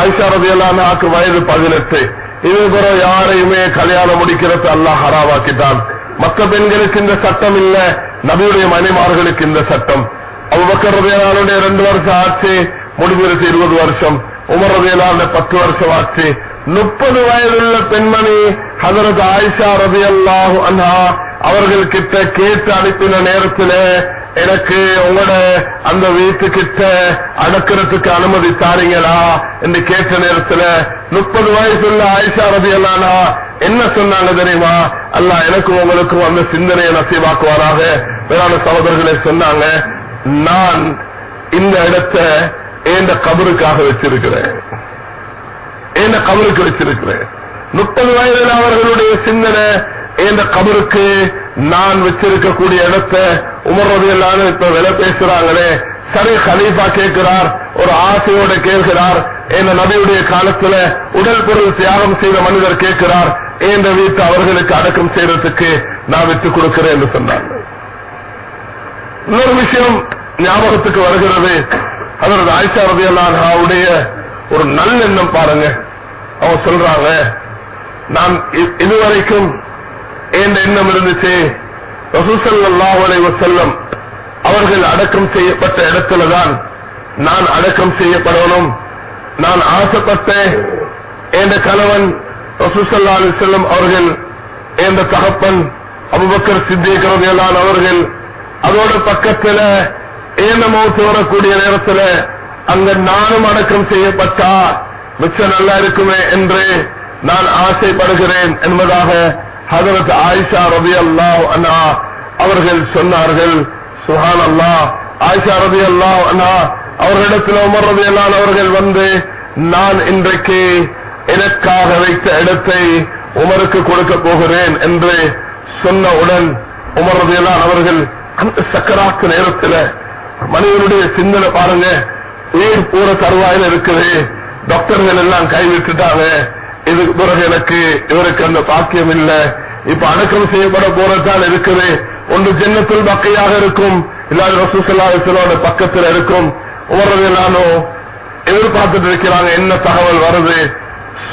ஆயிஷா ரவி அல்லாக்கு வயது பதினெட்டு. இது யாரையுமே கல்யாணம் முடிக்கிறது அல்லாஹ் ஹராவாக்கிட்டான் மற்ற பெண்களுக்கு இந்த சட்டம் இல்ல நபியுடைய மனைமார்களுக்கு இந்த சட்டம். அவ்வக்கரதையாளுடைய ரெண்டு வருஷம் ஆச்சு முடிஞ்சிருச்சு இருபது வருஷம் உமர் பத்து வருஷம் ஆச்சு முப்பது வயதுள்ள பெண்மணி ஹதரத் ஆயிஷா ரவி அல்லாஹு அண்ணா அவர்கள் கிட்ட கேட்டு அனுப்பின நேரத்துல எனக்கு உங்களோட அந்த வீட்டுக்கிட்ட அடக்கிறதுக்கு அனுமதி தாரீங்களா என்று கேட்ட நேரத்துல முப்பது வயசுள்ள ஆயிஷா ரதி அல்லானா என்ன சொன்னாங்க தெரியுமா அல்ல எனக்கும் உங்களுக்கும் அந்த சிந்தனையை நசீவாக்குவாராக வேளாண் சகோதரர்களை சொன்னாங்க நான் இந்த இடத்தை எந்த கபருக்காக வச்சிருக்கிறேன். கபருக்கு வச்சிருக்கிறேன். முப்பது வயதில் அவர்களுடைய சிந்தனை எந்த கபருக்கு நான் வச்சிருக்கக்கூடிய இடத்தை உமர்றது எல்லாரும் இப்ப விலை பேசுறாங்களே. சரி ஹலீஃபா கேட்கிறார் ஒரு ஆசையோட கேட்கிறார். என் நபியுடைய காலத்துல உடல் பொருள் தியாகம் செய்த மனிதர் கேட்கிறார். என்ற வீட்டு அவர்களுக்கு அடக்கம் செய்யறதுக்கு நான் விட்டுக் கொடுக்கிறேன் என்று சொன்னாங்க. இன்னொரு விஷயம் ஞாபகத்துக்கு வருகிறது. அதற்கு ஆயிஷா ரதியல்லாவுடைய ஒரு நல்லெண்ணம் பாருங்க. அவங்க சொல்றாங்க நான் இ- இதுவரைக்கும் என் எண்ணம் இருந்துச்சு. ரசூசல்லாஹு அலைஹி அவர்கள் அடக்கம் செய்யப்பட்ட இடத்துலதான் நான் அடக்கம் செய்யப்படணும். நான் ஆசைப்பட்டேன் என் கணவன் ரசூசல்லா அலி செல்லம் அவர்கள் என்ற தகப்பன் அபுபக்கர் சித்திக் ரலியல்லாஹு அவர்கள் அதோட பக்கத்துல ஏன மௌத்து வரக்கூடிய நேரத்துல அங்க நானும் அடக்கம் செய்யப்பட்டா மிச்சம் நல்லா இருக்குமே என்று நான் ஆசைப்படுகிறேன் என்பதாக ஹதரத் ஆயிஷா ரபி அல்லாஹ் அண்ணா அவர்கள் சொன்னார்கள். சுஹான் அல்லாஹ் ஆயிஷா ரபி அல்லாஹ் அண்ணா அவர்களிடத்தில் உமர் ரபி அல்லான் அவர்கள் வந்து நான் இன்றைக்கு எனக்காக வைத்த இடத்தை உமருக்கு கொடுக்க போகிறேன் என்று சொன்னவுடன் உமர் ரபி அல்லான் அவர்கள் அந்த சக்கராக்கு நேரத்தில் மனிதனுடைய சிந்தனை பாருங்க. உயிர் போற தருவாயில் இருக்குது. டாக்டர்கள் எல்லாம் கைவிட்டுட்டாங்க இதுக்கு பிறகு எனக்கு இவருக்கு அந்த பாக்கியம் இல்ல. இப்ப அடக்கம் செய்யப்பட போறதான் இருக்குது. ஒன்று ஜென்னத்தில் பக்கையாக இருக்கும். இல்லாத ரசூசல்லாசலோட பக்கத்தில் இருக்கும். உமரது நானும் எதிர்பார்த்துட்டு இருக்கிறாங்க. என்ன தகவல் வருது?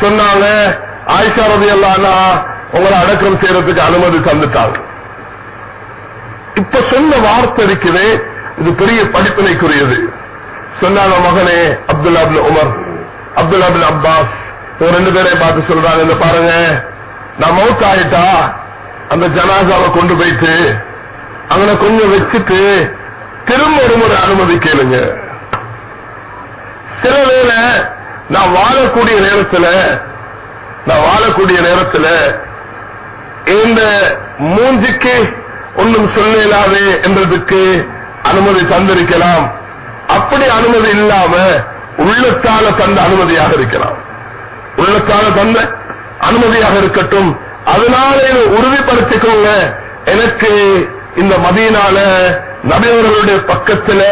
சொன்னாங்க. ஆயிஷா ரவி எல்லாம் உங்களை அடக்கம் செய்யறதுக்கு அனுமதி தந்துட்டாங்க. இப்ப சொன்ன வார்த்தை இருக்குது. இது பெரிய படிப்பினைக்குரியது. சொன்னாங்க மகனே Abdullah Abdul Umar. Abdullah Abbas. ரெண்டு பேரையும் பார்த்து சொல்றாங்க இந்த பாருங்க. நான் மவுத் ஆயிட்டா அந்த ஜனாசாவை கொண்டு போயிட்டு அங்கன கொஞ்சம் வச்சுட்டு திரும்ப ஒரு முறை அனுமதி கேளுங்க. சில வேளை நான் வாழக்கூடிய நேரத்தில் நான் வாழக்கூடிய நேரத்தில் இந்த மூஞ்சிக்கு ஒன்றும் சொல்லலாது என்றதுக்கு அனுமதி தந்திருக்கலாம். அப்படி அனுமதி இல்லாம உள்ளத்தால தந்த அனுமதியாக இருக்கலாம். உள்ளத்தால தந்த அனுமதியாக இருக்கட்டும். அதனால உறுதிப்படுத்திக்கோங்க. எனக்கு இந்த மதியினால நபியவர்களுடைய பக்கத்துல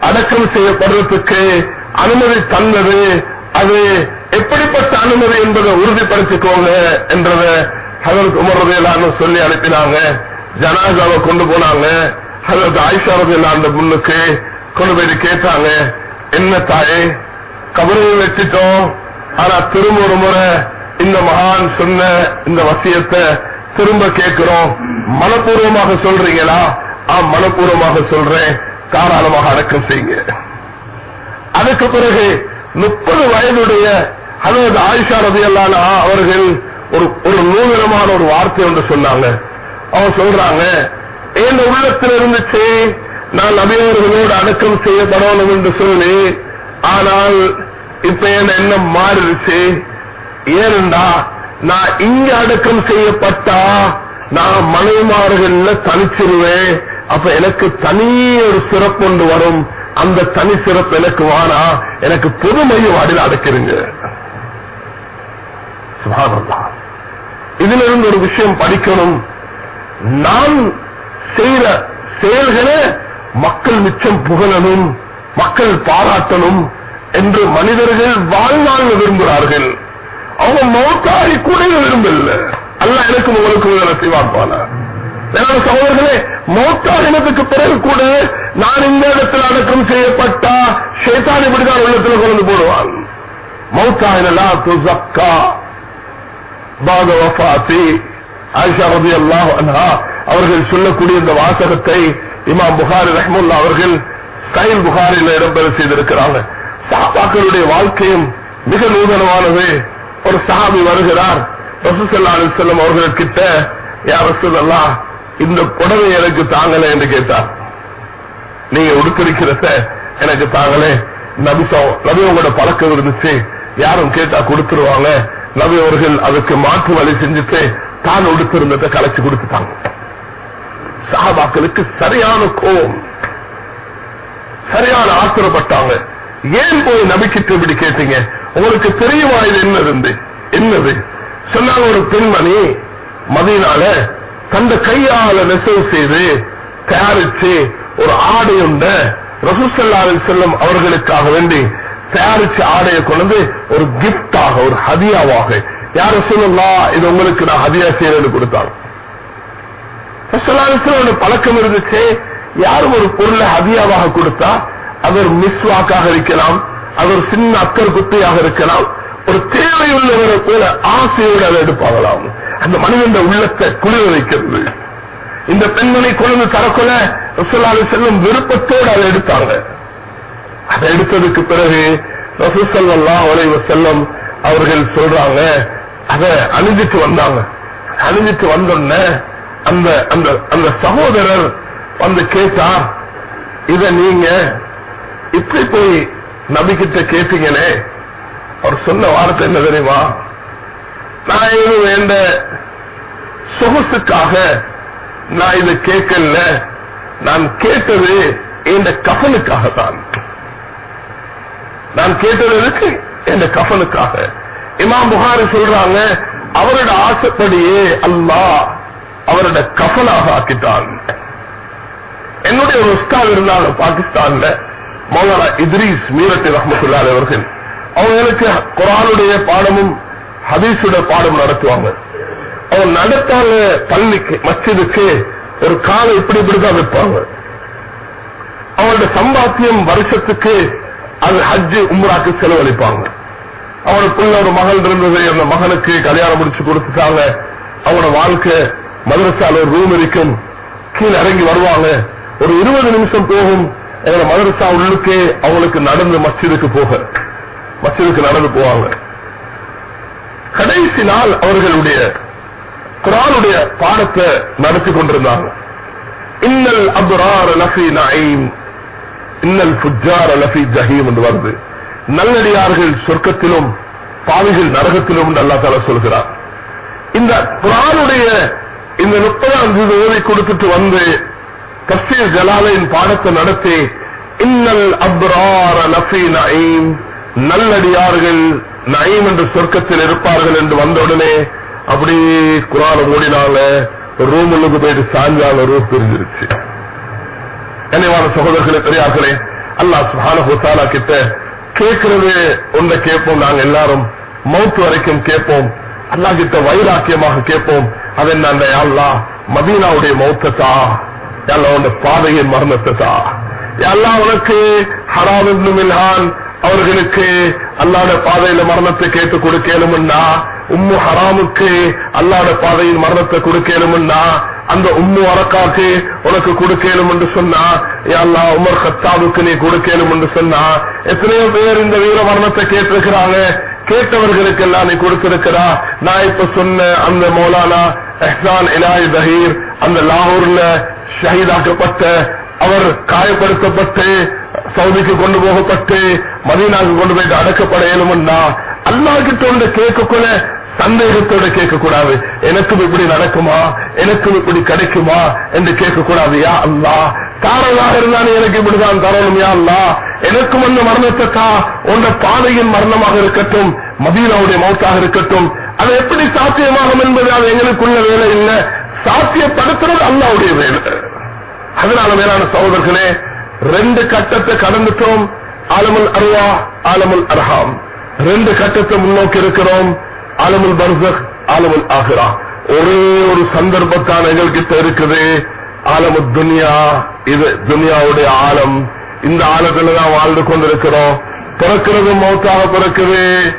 அடக்கம் செய்யப்படுறதுக்கு அனுமதி தந்தது. அது எப்படிப்பட்ட அனுமதி என்பதை உறுதிப்படுத்திக்கோங்க என்றத ஹதரத் உமர் சொல்லி அனுப்பினாங்க. ஜனாசாவை கொண்டு போனாங்க. ஹதரத் ஆயிஷா அந்த முன்னுக்கு கொண்டு போய் கேட்டாங்க. என்ன தாயே கபரையும் வச்சுட்டோம். ஆனா திரும்ப ஒரு முறை இந்த மகான் சொன்ன இந்த வசியத்தை திரும்ப கேட்கிறோம். மனப்பூர்வமாக சொல்றீங்களா? ஆ மனப்பூர்வமாக சொல்றேன். தாராளமாக அடக்கம் செய்யுங்க. அதுக்கு பிறகு முப்பது வயதுடைய அதாவது ஆயிஷா ரதியல்லான அவர்கள் ஒரு ஒரு நூதனமான ஒரு வார்த்தை ஒன்று சொன்னாங்க. அவங்க சொல்றாங்க என் உள்ளத்தில் இருந்துச்சு நான் நபியவர்களோடு அடக்கம் செய்யப்படணும் என்று சொல்லி ஆனால் இப்ப என் எண்ணம் மாறிடுச்சு. ஏனண்டா நான் இங்க அடக்கம் செய்யப்பட்டா நான் மனைமார்கள்ல தனிச்சிருவேன். அப்ப எனக்கு தனி ஒரு சிறப்பு ஒன்று வரும். அந்த தனி சிறப்பு எனக்கு வானா? எனக்கு பொது வாடில் அடக்கிருங்க. இதுல இருந்து ஒரு விஷயம் படிக்கணும். நான் செய்யற செயல்களை மக்கள் மிச்சம் புகழணும் மக்கள் பாராட்டணும் என்று மனிதர்கள் வாழ்நாள் விரும்புகிறார்கள். அவங்க மௌத்தாரி கூட விரும்பல அல்ல எனக்கு உங்களுக்கு முதல செய்வார்ப்பான சகோதரர்களே மௌத்தாரினத்துக்கு பிறகு கூட நான் இந்த இடத்தில் அடக்கம் செய்யப்பட்டா சேத்தான் இப்படிதான் உள்ளத்தில் கொண்டு போடுவான். மௌத்தாயினா துசக்கா பாத ஆயிஷா ரபி அல்லாஹ் அன்ஹா அவர்கள் சொல்லக்கூடிய இந்த வாசகத்தை இமாம் புகாரி ரஹ்முல்லா அவர்கள் சைல் புகாரில இடம்பெற செய்திருக்கிறாங்க. சாபாக்களுடைய வாழ்க்கையும் மிக நூதனமானது. ஒரு சாமி வருகிறார். ரசூசல்லா அலிசல்லம் அவர்கள்கிட்ட யார் ரசூல்லா இந்த புடவை எனக்கு தாங்கல என்று கேட்டார். நீங்க உடுத்திருக்கிறத எனக்கு தாங்களே நபிசம் நபி உங்களோட பழக்கம் இருந்துச்சு. யாரும் கேட்டா கொடுத்துருவாங்க. நபி அவர்கள் அதுக்கு மாற்று வழி செஞ்சுட்டு தான் உடுத்திருந்ததை கலைச்சு கொடுத்துட்டாங்க. சஹாபாக்களுக்கு சரியான கோபம். சரியான ஆத்திரப்பட்டாங்க. ஏன் போய் நபிக்கிட்டு இப்படி கேட்டீங்க. உங்களுக்கு தெரியுமா இது என்னது என்னது? சொன்னாங்க ஒரு பெண்மணி மதியனால தந்த கையால நெசவு செய்து தயாரிச்சு ஒரு ஆடை உண்ட ரசூசல்லாவில் செல்லும் அவர்களுக்காக வேண்டி தயாரிச்ச ஆடையை கொண்டு ஒரு கிப்டாக ஒரு ஹதியாவாக யார சொல்லலாம் இது உங்களுக்கு நான் ஹதியா செய்யறது கொடுத்தாங்க. பழக்கம் இருந்துச்சு. யாரும் ஒரு பொருளை ஹதியாவாக கொடுத்தா அவர் ஒரு மிஸ்வாக்காக இருக்கலாம் அவர் சின்ன அக்கர் குத்தியாக இருக்கலாம் ஒரு தேவையுள்ளவரை போல ஆசையோடு அதை எடுப்பாங்களாம் அந்த மனிதன் உள்ளத்தை குளிர வைக்கிறது. இந்த பெண்மணி குழந்தை தரக்குள்ள ரசூல்லாலு செல்லும் விருப்பத்தோடு அதை எடுத்தாங்க. அதை எடுத்ததுக்கு பிறகு ரசூசல்லா உழைவு செல்லும் அவர்கள் சொல்றாங்க அத அணிஞ்சிட்டு வந்தாங்க. அணிஞ்சிட்டு வந்தோடனே அந்த அந்த அந்த சகோதரர் வந்து கேட்டா இத நீங்க இப்படி போய் நபிக்கிட்ட கேட்டீங்களே அவர் சொன்ன வார்த்தை என்ன தெரியுமா? நான் இது வேண்ட சொகுசுக்காக நான் இதை கேட்கல. நான் கேட்டது இந்த கஃனுக்காக தான் நான் கேட்டது எதுக்கு? இந்த கஃனுக்காக. இமாம் புகாரி சொல்றாங்க அவரோட ஆசைப்படியே அல்லாஹ் அவரோட கஃபலாக ஆக்கிட்டாங்க என்னுடைய ஒரு உஸ்தாத் இருந்தாங்க பாகிஸ்தான்ல மௌலானா இத்ரீஸ் மீரத்தி ரஹமத்துல்லாத அவர்கள். அவங்களுக்கு குரானுடைய பாடமும் ஹதீஸுடைய பாடம் நடத்துவாங்க. அவங்க நடத்தாங்க பள்ளிக்கு மஸ்ஜிதுக்கு ஒரு காலை இப்படி இப்படிதான் வைப்பாங்க. அவங்களோட சம்பாத்தியம் வருஷத்துக்கு அது ஹஜ்ஜு உம்ராக்கு செலவழிப்பாங்க. அவனுக்குள்ள ஒரு மகள் இருந்தது. அந்த மகனுக்கு கல்யாணம் முடிச்சு கொடுத்துட்டாங்க. அவனோட வாழ்க்கை மதரசால ஒரு ரூம் இருக்கும். கீழே இறங்கி வருவாங்க. ஒரு இருபது நிமிஷம் போகும். எங்களை மதரசா உள்ளுக்கே அவங்களுக்கு நடந்து மசிதுக்கு போக. மசிதுக்கு நடந்து போவாங்க. கடைசி நாள் அவர்களுடைய குரானுடைய பாடத்தை நடத்தி கொண்டிருந்தாங்க. இன்னல் அப்ரார் லஃபி நயீம் இன்னல் புஜார் லஃபி ஜஹீம் என்று வருது. நல்லடியார்கள் சொர்க்கத்திலும் பாவிகள் நரகத்திலும் அல்லா தால சொல்கிறார். இந்த குரானுடைய இந்த முப்பதாம் தேதி கொடுத்துட்டு வந்து தப்சீர் ஜலாலையின் பாடத்தை நடத்தி இன்னல் அப்ரார லஃபி நல்லடியார்கள் நயீம் என்ற சொர்க்கத்தில் இருப்பார்கள் என்று வந்தவுடனே அப்படி குரான மூடினால ரூம் உள்ளுக்கு போயிட்டு சாஞ்சால ரூம் பிரிஞ்சிருச்சு. என்னைவான சகோதரர்களே பெரியார்களே அல்லாஹ் ஹுசாலா கிட்ட கேட்கிறது ஒன்றை கேட்போம் நாங்க எல்லாரும். மௌத்து வரைக்கும் கேட்போம். அல்லா கிட்ட வைராக்கியமாக கேட்போம். அது என்ன அல்லா மதீனாவுடைய மௌத்தத்தா? அல்ல உன் பாதையின் மரணத்தா யாழ்லா உனக்கு ஹராம் மில்ஹான் அவர்களுக்கு அல்லாட பாதையில மரணத்தை கேட்டு கொடுக்கலும்னா உம்மு ஹராமுக்கு அல்லாத பாதையின் மரணத்தை கொடுக்கணும்னா அந்த உம்மு அரக்காக்கு உனக்கு கொடுக்கணும் என்று சொன்னா அல்லா உமர் ஹத்தாவுக்கு நீ கொடுக்கணும் என்று சொன்னா எத்தனையோ பேர் இந்த வீர மரணத்தை கேட்டிருக்கிறாங்க. கேட்டவர்களுக்கு எல்லாம் நீ கொடுத்திருக்கிறா. நான் இப்ப சொன்ன அந்த மௌலானா எஹ்சான் இலாய் தஹீர் அந்த லாகூர்ல ஷஹீதாக்கப்பட்ட அவர் காயப்படுத்தப்பட்டு சவுதிக்கு கொண்டு போகப்பட்டு மதீனாவுக்கு கொண்டு போயிட்டு அடக்கப்பட இயலும்னா அல்லா கிட்ட ஒன்று கேட்கக்குள்ள சந்தேகத்தோட கேட்கக்கூடாது. எனக்கும் இப்படி நடக்குமா? எனக்கும் இப்படி கிடைக்குமா? என்று கேட்கக்கூடாது. யா அல்லா தாரலாக இருந்தாலும் எனக்கு இப்படிதான் தரணும் யா அல்லா எனக்கும் அந்த மரணத்தை தா பாதையின் மரணமாக இருக்கட்டும் மதீனாவுடைய மௌத்தாக இருக்கட்டும். அது எப்படி சாத்தியமாகும் என்பது அது எங்களுக்குள்ள வேலை இல்லை. சாத்தியப்படுத்துறது அல்லாவுடைய வேலை. அதனால மேலான சகோதரர்களே ரெண்டு கட்டத்தை கடந்துட்டோம். ஆலமுல் அருவா ஆலமுல் அர்ஹாம். ரெண்டு கட்டத்தை முன்னோக்கி இருக்கிறோம். ஆலமுல் பர்சக் ஆலமுல் ஆகிறா ஒரே ஒரு சந்தர்ப்பத்தான் எங்கள்கிட்ட இருக்குது. ஆலமு துனியா இது துனியாவுடைய ஆழம் இந்த ஆழத்துல தான் வாழ்ந்து கொண்டிருக்கிறோம். பிறக்கிறது மௌத்தாக பிறக்குது.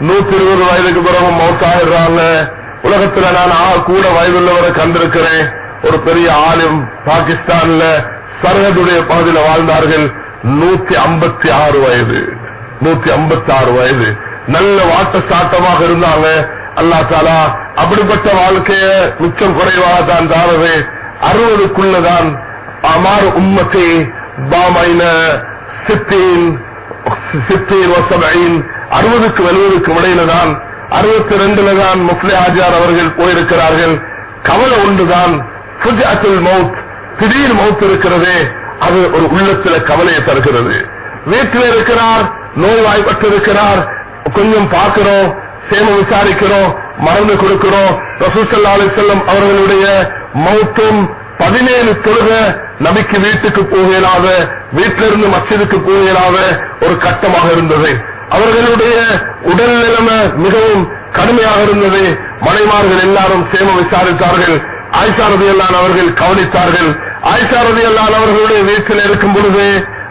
நூத்தி இருபது வயதுக்கு பிறகு மௌத்தாகிறாங்க உலகத்துல நான் ஆ கூட வயதுள்ளவரை கண்டிருக்கிறேன். ஒரு பெரிய ஆளும் பாகிஸ்தான்ல சரகதுடைய பகுதியில் வாழ்ந்தார்கள். நூத்தி ஐம்பத்தி ஆறு வயது. நூத்தி ஐம்பத்தி ஆறு வயது. நல்ல வாட்ட சாட்டமாக இருந்தாங்க. அல்லா தாலா அப்படிப்பட்ட வாழ்க்கைய மிச்சம் குறைவாக தான் தாரது. அறுபதுக்குள்ளதான் அமார் உம்மத்தை பாமைன சித்தீன் சித்தீன் வசபைன் அறுபதுக்கு எழுபதுக்கு இடையில தான் அறுபத்தி ரெண்டுல தான் முஸ்லி ஆஜார் அவர்கள் போயிருக்கிறார்கள். கவலை ஒன்றுதான் மவுத் திடீர் மவுத் இருக்கிறதே அது ஒரு உள்ளத்துல கவலையை தருகிறது. வீட்டில் இருக்கிறார் நோய்வாய்ப்பட்டிருக்கிறார். கொஞ்சம் பார்க்கிறோம் சேம விசாரிக்கிறோம் மறந்து கொடுக்கிறோம். ரசூசல்லா செல்லம் அவர்களுடைய மௌத்தும் பதினேழு தொழுக நபிக்கு வீட்டுக்கு போகலாத வீட்டிலிருந்து மசிதுக்கு போகலாத ஒரு கட்டமாக இருந்தது. அவர்களுடைய உடல் நிலைமை மிகவும் கடுமையாக இருந்தது. மனைமார்கள் எல்லாரும் சேம விசாரித்தார்கள். ஆயிஷா அல்லான் அவர்கள் கவனித்தார்கள். ஆயிஷா அல்லான் அவர்களுடைய வீட்டில் இருக்கும் பொழுது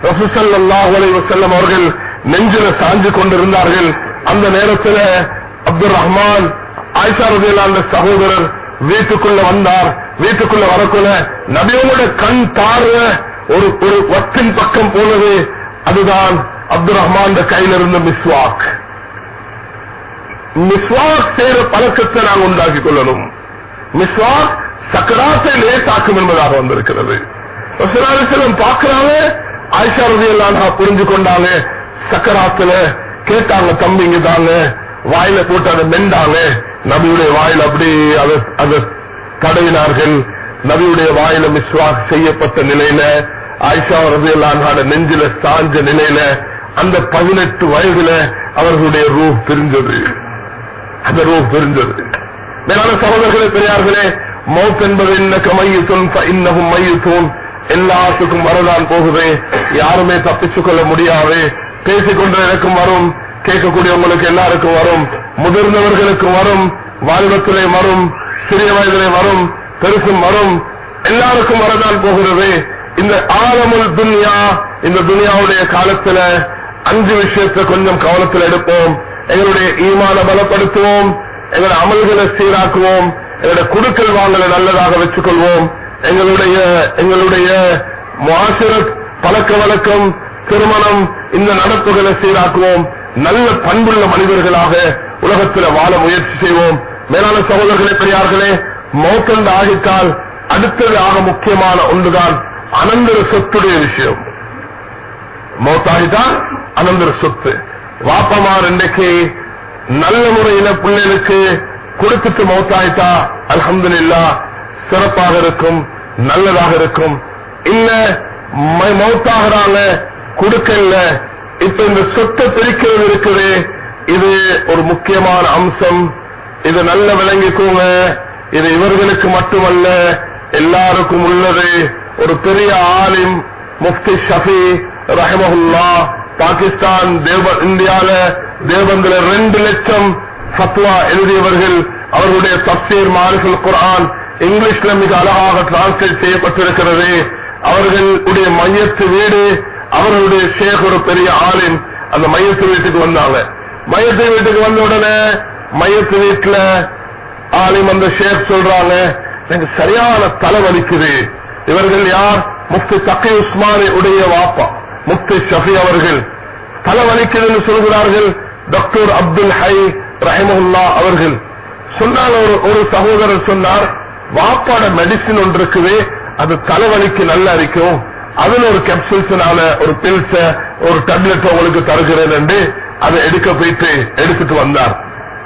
ரசூசல்லாஹ் செல்லம் அவர்கள் நெஞ்சில சாஞ்சு கொண்டிருந்தார்கள். அந்த நேரத்தில் அப்துல் ரஹ்மான் ஆயிஷா சகோதரர் வீட்டுக்குள்ள வந்தார். வீட்டுக்குள்ள வரக்குள்ள நபியோட கண் பார்வ ஒரு ஒரு வத்தின் பக்கம் போனது. அதுதான் அப்துல் ரஹ்மான் கையில இருந்த மிஸ்வாக். மிஸ்வாக் செய்யற பழக்கத்தை நாங்கள் உண்டாக்கி கொள்ளணும். மிஸ்வாக் சக்கராத்தை லேட்டாக்கும் என்பதாக வந்திருக்கிறது. பார்க்கிறாங்க. ஆயிஷா ரதி எல்லாம் புரிஞ்சு கொண்டாங்க. சக்கராத்துல கேட்டாங்க தம்பிங்க தாங்க. வாயில போட்டு அதை மெண்டாங்க நபியுடைய வாயில் அப்படி அதை தடவினார்கள். நபியுடைய வாயில மிஸ்வாக் செய்யப்பட்ட நிலையில ஆயிஷா ரபியல்லான நெஞ்சில சாஞ்ச நிலையில அந்த பதினெட்டு வயதுல அவர்களுடைய ரூ பிரிஞ்சது அந்த ரூ பிரிஞ்சது மேலான சகோதரர்களே பெரியார்களே மௌத் என்பது இன்னக்கு மையத்தும் இன்னகும் எல்லாத்துக்கும் வரதான் போகுது. யாருமே தப்பிச்சு கொள்ள முடியாது. பேசிக்கொண்ட எனக்கும் வரும் கேட்கக்கூடியவங்களுக்கு எல்லாருக்கும் வரும் முதிர்ந்தவர்களுக்கும் வரும் வாழ்வத்திலே வரும் சிறிய வயதிலே வரும் பெருசும் வரும் எல்லாருக்கும் வரதான் போகிறது. இந்த ஆலமுல் துன்யா இந்த துனியாவுடைய காலத்துல அஞ்சு விஷயத்தை கொஞ்சம் கவனத்தில் எடுப்போம். எங்களுடைய ஈமான பலப்படுத்துவோம். எங்களுடைய அமல்களை சீராக்குவோம். எங்களுடைய குடுக்கல் வாங்கலை நல்லதாக வச்சுக்கொள்வோம். எங்களுடைய எங்களுடைய முஆசிரத் பழக்க வழக்கம் திருமணம் இந்த நடப்புகளை சீராக்குவோம். நல்ல பண்புள்ள மனிதர்களாக உலகத்தில் வாழ முயற்சி செய்வோம். மேலான சகோதரர்களே பெரியார்களே மௌத்தந்த ஆகிட்டால் அடுத்தது ஆக முக்கியமான ஒன்றுதான் அனந்தர சொத்துடைய விஷயம். மௌத்தாகிதான் அனந்தர சொத்து. வாப்பமார் இன்றைக்கு நல்ல முறையில பிள்ளைகளுக்கு கொடுத்துட்டு மௌத்தாயிட்டா அல்ஹம்துலில்லா சிறப்பாக இருக்கும் நல்லதாக இருக்கும். இல்ல ம- மௌத்தாகிறாங்க கொடுக்கல இப்ப இந்த சொத்தை பிரிக்கிறது இருக்குது. இது ஒரு முக்கியமான அம்சம். இது நல்ல விளங்கிக்கோங்க. இது இவர்களுக்கு மட்டுமல்ல எல்லாருக்கும் உள்ளது. ஒரு பெரிய ஆலிம் முஃப்தி ஷஃபி ரஹமஹுல்லா பாகிஸ்தான் தேவ இந்தியால தேவந்தில ரெண்டு லட்சம் ஃபத்வா எழுதியவர்கள் அவர்களுடைய தப்சீர் மாரிஃபுல் குர்ஆன் இங்கிலீஷ்ல மிக அழகாக டிரான்ஸ்லேட் செய்யப்பட்டிருக்கிறது. அவர்களுடைய மையத்து வீடு அவர்களுடைய ஷேக் ஒரு பெரிய ஆளின் அந்த மையத்து வீட்டுக்கு வந்தாங்க. மையத்து வீட்டுக்கு வந்த உடனே மையத்து வீட்டுல ஆலிம் அந்த ஷேக் சொல்றாங்க எனக்கு சரியான தலை வலிக்குது. இவர்கள் யார்? முக்தி தக்கை உஸ்மானி உடைய வாப்பா முக்தி ஷஃபி அவர்கள். தலை வலிக்குதுன்னு சொல்கிறார்கள் டாக்டர் அப்துல் ஹை ரஹிமுல்லா அவர்கள். சொன்னால் ஒரு ஒரு சகோதரர் சொன்னார் வாப்பாட மெடிசின் ஒன்று இருக்குது அது தலைவலிக்கு நல்லா இருக்கும். அதுல ஒரு கேப்சூல்ஸ்னால ஒரு பில்ஸ ஒரு டேப்லெட் உங்களுக்கு தருகிறேன் என்று அதை எடுக்க போயிட்டு எடுத்துட்டு வந்தார்.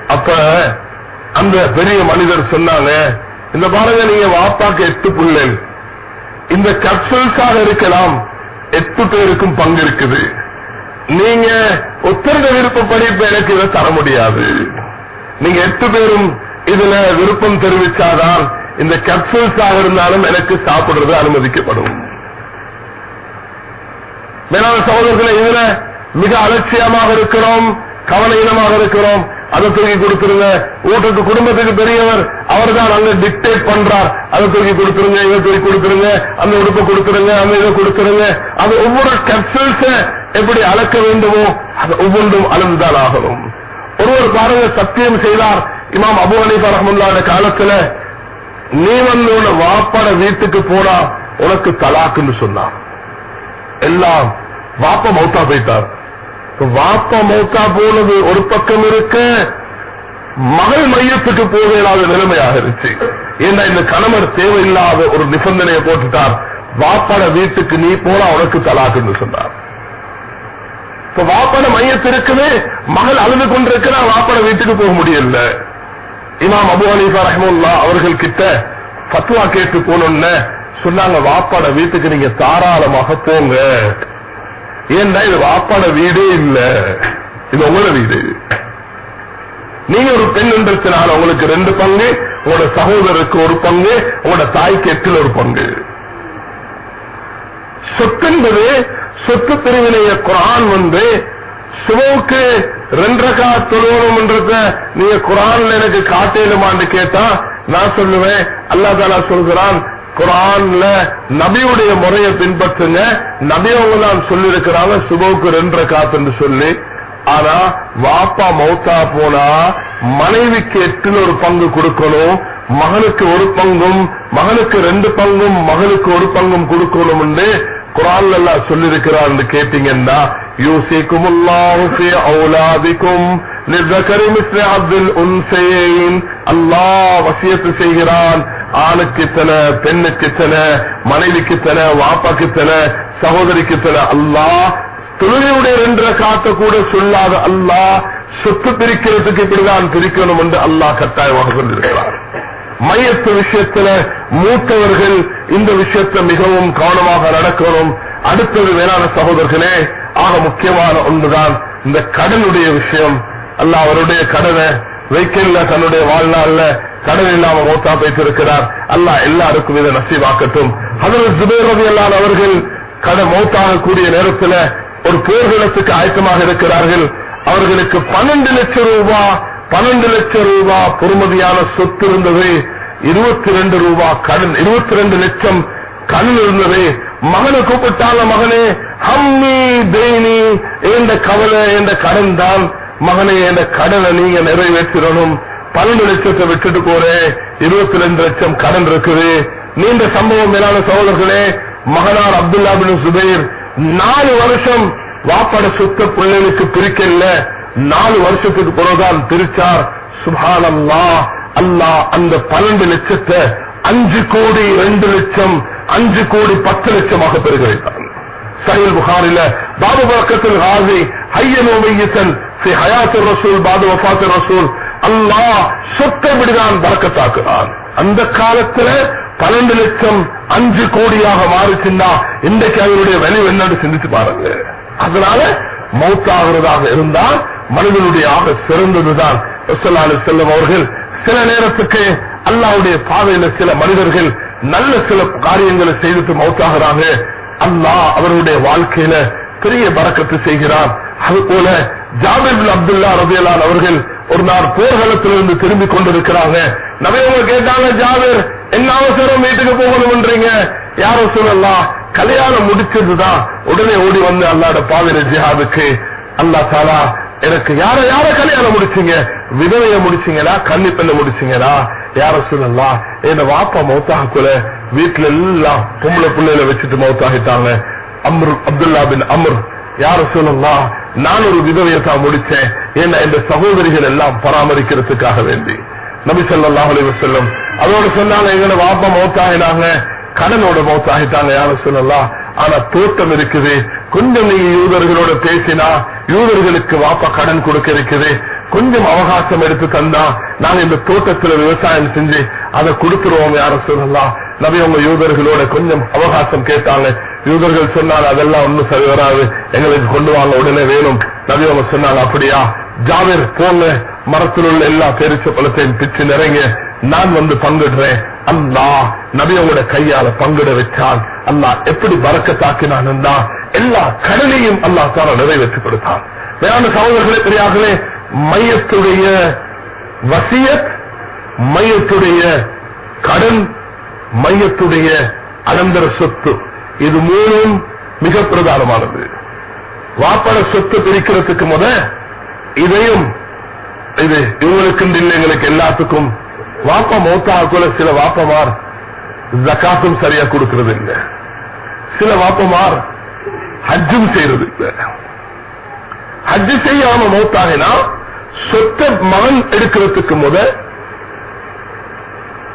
அப்ப அந்த பெரிய மனிதர் சொன்னாங்க இந்த பாருங்க நீங்க வாப்பாக்கு எட்டு புள்ளல். இந்த கேப்சூல்ஸாக இருக்கலாம் எட்டு பேருக்கும் பங்கு இருக்குது. நீங்க உத்தரத விருப்பப்படி எனக்கு இதை தர முடியாது. நீங்க எட்டு பேரும் இதுல விருப்பம் தெரிவிச்சாதான் இந்த கேப்சூல்ஸாக இருந்தாலும் எனக்கு சாப்பிடுறது அனுமதிக்கப்படும். மேலான சகோதரர்களை இதுல மிக அலட்சியமாக இருக்கிறோம் கவலையினமாக இருக்கிறோம். அதை தூக்கி கொடுத்துருங்க. வீட்டுக்கு குடும்பத்துக்கு பெரியவர் அவர் தான் அங்க டிக்டேட் பண்றார். அதை தூக்கி கொடுத்துருங்க இதை தூக்கி கொடுத்துருங்க அந்த உடுப்பை கொடுத்துருங்க அந்த இதை கொடுத்துருங்க. அது ஒவ்வொரு கேப்சூல்ஸ எப்படி அளக்க வேண்டுமோ அது ஒவ்வொன்றும் அளந்துதான் ஆகணும். ஒருவர் பாருங்க சத்தியம் செய்தார். இமாம் அபு அனிபா ரஹமுல்லாட காலத்துல நீ வந்து உன வாப்பட வீட்டுக்கு போனா உனக்கு தலாக்குன்னு சொன்னார் எல்லாம் வாப்ப மௌத்தா போயிட்டார். வாப்ப மௌத்தா போனது ஒரு பக்கம் இருக்க மகள் மையத்துக்கு போக இல்லாத நிலைமையாக இருந்துச்சு. ஏன்னா இந்த கணவர் தேவையில்லாத ஒரு நிபந்தனையை போட்டுட்டார். வாப்பாட வீட்டுக்கு நீ போனா உனக்கு தலாக்குன்னு சொன்னார். இப்ப வாப்பாட மகள் அழுது கொண்டிருக்கிறா வாப்பாட வீட்டுக்கு போக முடியல. இமாம் அபு அலிஃபா ரஹமுல்லா அவர்கள் கிட்ட ஃபத்வா கேட்டு போனோன்னு சொன்னாங்க வாப்பாட வீட்டுக்கு நீங்க தாராளமாக போங்க. ஏன்னா இது வாப்பாட வீடே இல்ல. இது உங்களோட வீடு. நீங்க ஒரு பெண் என்றதுனால உங்களுக்கு ரெண்டு பங்கு உங்களோட சகோதரருக்கு ஒரு பங்கு உங்களோட தாய்க்கு எட்டில் ஒரு பங்கு. சொத்து என்பது சொத்து பிரிவினைய குரான் வந்து சிவவுக்கு ரெண்டரைக்கா தொழுவணும்ன்றத நீங்க குரான்ல எனக்கு காட்டேனுமான்னு கேட்டா நான் சொல்லுவேன் அல்லா தாலா சொல்கிறான் குரான்ல நபியுடைய முறையை பின்பற்றுங்க. நபியவங்க தான் சொல்லியிருக்கிறாங்க சுபோக்கு ரெண்டரை காத்துன்னு சொல்லி. ஆனா வாப்பா மௌத்தா போனா மனைவிக்கு எட்டுல ஒரு பங்கு கொடுக்கணும் மகனுக்கு ஒரு பங்கும் மகனுக்கு ரெண்டு பங்கும் மகளுக்கு ஒரு பங்கும் கொடுக்கணும் என்று குரான் எல்லாம் சொல்லியிருக்கிறான்னு கேட்டீங்கன்னா யூசிக்கும் அவுலாதிக்கும் அப்துல் உன் அல்லாஹ் வசியத்து செய்கிறான். ஆளுக்கு தல பெண்ணுக்கு தல மனைவிக்கு தல வாப்பாக்கு தல சகோதரிக்கு தல அல்லாஹ் தொழிலுடைய ரெண்டு காத்த கூட சொல்லாத அல்லாஹ் சொத்து பிரிக்கிறதுக்கு இப்படிதான் பிரிக்கணும் என்று அல்லாஹ் கட்டாயமாக சொல்லியிருக்கிறார். மையத்து விஷயத்துல மூத்தவர்கள் இந்த விஷயத்தை மிகவும் கவனமாக நடக்கணும். அடுத்தது வேளாண் சகோதரர்களே ஆக முக்கியமான ஒன்றுதான் இந்த கடனுடைய விஷயம். அல்லாஹ் அவருடைய கடனை வைக்கல தன்னுடைய வாழ்நாள்ல கடன் இல்லாம மோத்தா பேசிருக்கிறார் அல்லாஹ் எல்லாருக்கும் இதை நசீவாக்கட்டும். அதில் அல்லான் அவர்கள் கடன் மௌத்தாக கூடிய நேரத்துல ஒரு போர்க்களத்துக்கு ஆயத்தமாக இருக்கிறார்கள். அவர்களுக்கு பன்னெண்டு லட்சம் ரூபாய் பன்னெண்டு லட்சம் ரூபாய் பொறுமதியான சொத்து இருந்தது. இருபத்தி ரெண்டு ரூபாய் கடன் இருபத்தி ரெண்டு லட்சம் கடன் இருந்தது. மகனை கூப்பிட்டால மகனே ஹம்மி தேனி என்ற கவலை என்ற கடன் தான். மகனே என்ற கடனை நீங்க நிறைவேற்றணும். பன்னெண்டு லட்சத்தை விட்டுட்டு போறே இருபத்தி ரெண்டு லட்சம் கடன் இருக்குது. நீண்ட சம்பவம் மேலான சகோதரர்களே மகனார் அப்துல்லா பின் சுபைர் நாலு வருஷம் வாப்பட சொத்து பிள்ளைகளுக்கு பிரிக்கல நாலு வருஷத்துக்கு பிறகுதான் பிரிச்சார். சுபானம்லா அல்லா அந்த பன்னெண்டு லட்சத்தை அஞ்சு கோடி ரெண்டு லட்சம் அஞ்சு கோடி பத்து லட்சமாக பெறுகிறார் சஹில் புகாரில பாபு பக்கத்தில் ஹாசி ஹையனோ ஸ்ரீ ஹயாத்து ரசூல் பாது வஃபாத்து ரசூல் அல்லா சொத்தை விடுதான் பறக்கத்தாக்குறான் அந்த காலத்துல பன்னெண்டு லட்சம் அஞ்சு கோடியாக மாறிச்சுன்னா இன்றைக்கு அவருடைய வலி என்னன்னு சிந்திச்சு பாருங்க. அதனால மௌத்தாகிறதாக இருந்தால் மனிதனுடைய ஆக சிறந்ததுதான். செல்லும் அவர்கள் சில நேரத்துக்கு அல்லாவுடைய பாதையில சில மனிதர்கள் நல்ல சில காரியங்களை செய்துட்டு மௌத்தாகிறாங்க. அல்லா அவருடைய வாழ்க்கையில பெரிய பறக்கத்து செய்கிறான். அது போல ஜாபிர் அப்துல்லா ரபியலால் அவர்கள் ஒரு நாள் போர்க்களத்திலிருந்து திரும்பி கொண்டிருக்கிறாங்க. நவையவங்க கேட்டாங்க ஜாபிர் என்ன அவசரம்? வீட்டுக்கு போகணும்ன்றீங்க. யாரோ சொல்லலாம் கல்யாணம் முடிச்சதுதான். உடனே ஓடி வந்து அல்லாட பாவிர ஜிஹாதுக்கு. அல்லா தாலா எனக்கு யார யார கல்யாணம் முடிச்சீங்க? விதவைய முடிச்சீங்களா? கன்னி பெண்ண முடிச்சீங்களா? யார சொல்லலாம் என்ன வாப்பா மௌத்தாக்குல வீட்டுல எல்லாம் பொம்பளை பிள்ளையில வச்சுட்டு மௌத்தாகிட்டாங்க. அம்ரு அப்துல்லா பின் அம்ர். யார சொல்லலாம் நான் ஒரு விதவையத்தான் முடிச்சேன் ஏன்னா இந்த சகோதரிகள் எல்லாம் பராமரிக்கிறதுக்காக வேண்டி. நபி ஸல்லல்லாஹு செல்லும் அதோட சொன்னாங்க எங்களை வாப்பா மௌத்தாகினாங்க கடனோட மௌத்தாகிட்டாங்க யார சொல்லலாம் ஆனா தோட்டம் இருக்குது. கொஞ்சம் நீங்க யூதர்களோட பேசினா யூதர்களுக்கு வாப்பா கடன் கொடுக்க இருக்குது. கொஞ்சம் அவகாசம் எடுத்து தந்தா நாங்க இந்த தோட்டத்துல விவசாயம் செஞ்சு அதை கொடுத்துருவோம் யார சொல்லலாம் நபி உங்க யூதர்களோட கொஞ்சம் அவகாசம் கேட்டாங்க. யூதர்கள் சொன்னால் அதெல்லாம் ஒண்ணும் சரி வராது. எங்களுக்கு கொண்டு வாங்க உடனே வேணும். நபி அவங்க சொன்னாங்க அப்படியா? ஜாவேர் போல மரத்தில் உள்ள எல்லா பேரிச்ச பழத்தையும் பிச்சு நிறைங்க. நான் வந்து பங்கிடுறேன். அல்லா நபியோட கையால பங்கிட வச்சான். அல்லா எப்படி பறக்கத்தாக்கினான் எல்லா கடனையும் அல்லா தான நிறைவேற்றி கொடுத்தான் வேளாண் சகோதரர்களே பெரியார்களே மையத்துடைய வசியத் மையத்துடைய கடன் மையத்துடைய அனந்தர சொத்து. இது மூணும் மிக பிரதானமானது. வாப்பட சொத்து பிரிக்கிறதுக்கு முத இதையும் இது இவங்களுக்கு இல்லை எங்களுக்கு எல்லாத்துக்கும். வாப்பா மௌத்தா கூட சில வாப்பமார் ஜக்காத்தும் சரியா கொடுக்கிறது இல்லை. சில வாப்பமார் ஹஜ்ஜும் செய்யறது இல்லை. ஹஜ்ஜு செய்யாம மௌத்தாகினா சொத்த மகன் எடுக்கிறதுக்கு முத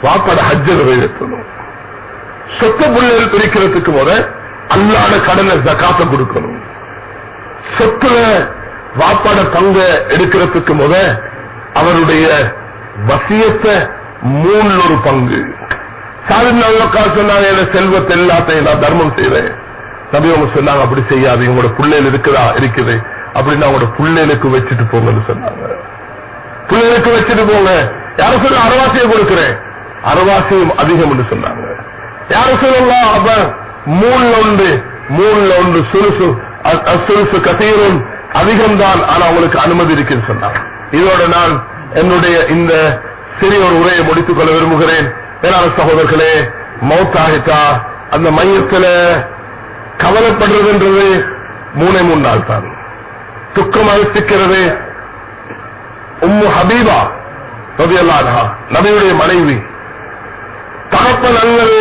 வாப்பட ஹஜ்ஜர் நிறைவேற்றணும். சொத்த புள்ளைகள் பிரிக்கிறதுக்கு முத அல்லாட கடனை ஜக்காத்த கொடுக்கணும். சொத்துல வாப்பாட பங்க எடுக்கிறதுக்கு முத அவருடைய வசியத்தை மூணு ஒரு பங்கு சாதிக்கா சொன்னாங்க என் செல்வத்தை எல்லாத்தையும் நான் தர்மம் செய்வேன். நபி அவங்க சொன்னாங்க அப்படி செய்யாது உங்களோட பிள்ளைகள் இருக்குதா? இருக்குது. அப்படின்னு அவங்களோட பிள்ளைகளுக்கு வச்சுட்டு போங்கன்னு சொன்னாங்க. பிள்ளைகளுக்கு வச்சுட்டு போங்க. யாரும் சொல்ல அறவாசியம் கொடுக்கிறேன். அறவாசியும் அதிகம் என்று சொன்னாங்க. யாரு சொல்லலாம் அப்ப மூணுல ஒன்று மூணுல ஒன்று சுருசு சுருசு கசீரும் அதிகம்தான் ஆனா அவங்களுக்கு அனுமதி இருக்குன்னு சொன்னார் இதோட நான் என்னுடைய இந்த சிறிய ஒரு உரையை முடித்துக் கொள்ள விரும்புகிறேன் வேளாண் சகோதரர்களே மௌத்தாகிட்டா அந்த மையத்துல கவலைப்படுறதுன்றது மூணே மூணு நாள் தான் துக்கம் அழுத்திக்கிறது உம்மு ஹபீபா ரபியல்லாஹா நபியுடைய மனைவி தகப்பன் அல்லது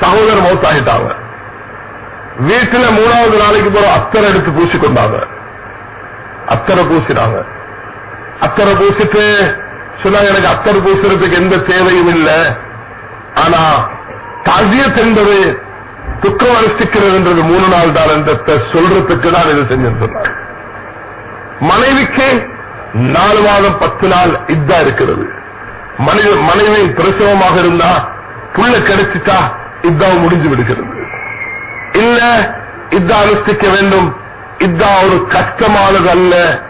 சகோதரர் மௌத்தாகிட்டாங்க வீட்டுல மூணாவது நாளைக்கு போற அத்தரை எடுத்து பூசிக்கொண்டாங்க. அத்தரை பூசினாங்க. அத்தரை பூசிட்டு சொன்னாங்க எனக்கு அத்தரை பூசுறதுக்கு எந்த தேவையும் இல்லை. ஆனா தாஜியத் என்பது துக்கம் அனுஷ்டிக்கிறதுன்றது மூணு நாள் தான் என்ற சொல்றதுக்கு தான் இது செஞ்சு மனைவிக்கு நாலு மாதம் பத்து நாள் இதா இருக்கிறது. மனைவி மனைவி பிரசவமாக இருந்தா புள்ள கிடைச்சிட்டா இதான் முடிஞ்சு விடுகிறது. இல்ல இதா அனுஷ்டிக்க வேண்டும். இதா ஒரு கஷ்டமானது அல்ல.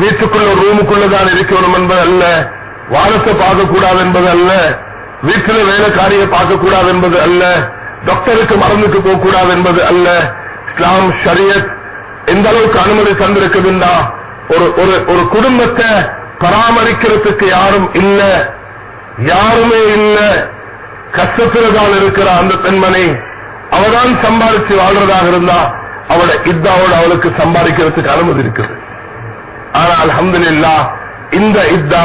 வீட்டுக்குள்ள ரூமுக்குள்ளதான் இருக்கணும் என்பது அல்ல. வாரத்தை பார்க்கக்கூடாது என்பது அல்ல. வீட்டில் வேலைக்காரியை பார்க்கக்கூடாது என்பது அல்ல. டாக்டருக்கு மருந்துக்கு போகக்கூடாது என்பது அல்ல. இஸ்லாம் ஷரியத் எந்த அளவுக்கு அனுமதி தந்திருக்குதுண்டா? ஒரு ஒரு ஒரு குடும்பத்தை பராமரிக்கிறதுக்கு யாரும் இல்ல. யாருமே இல்ல. கஷ்டத்துல தான் இருக்கிற அந்த பெண்மனை அவதான் சம்பாதிச்சு வாழ்றதாக இருந்தா அவளை இத்தாவோட அவளுக்கு சம்பாதிக்கிறதுக்கு அனுமதி இருக்குது. ஆனா இல்லா இந்த இத்தா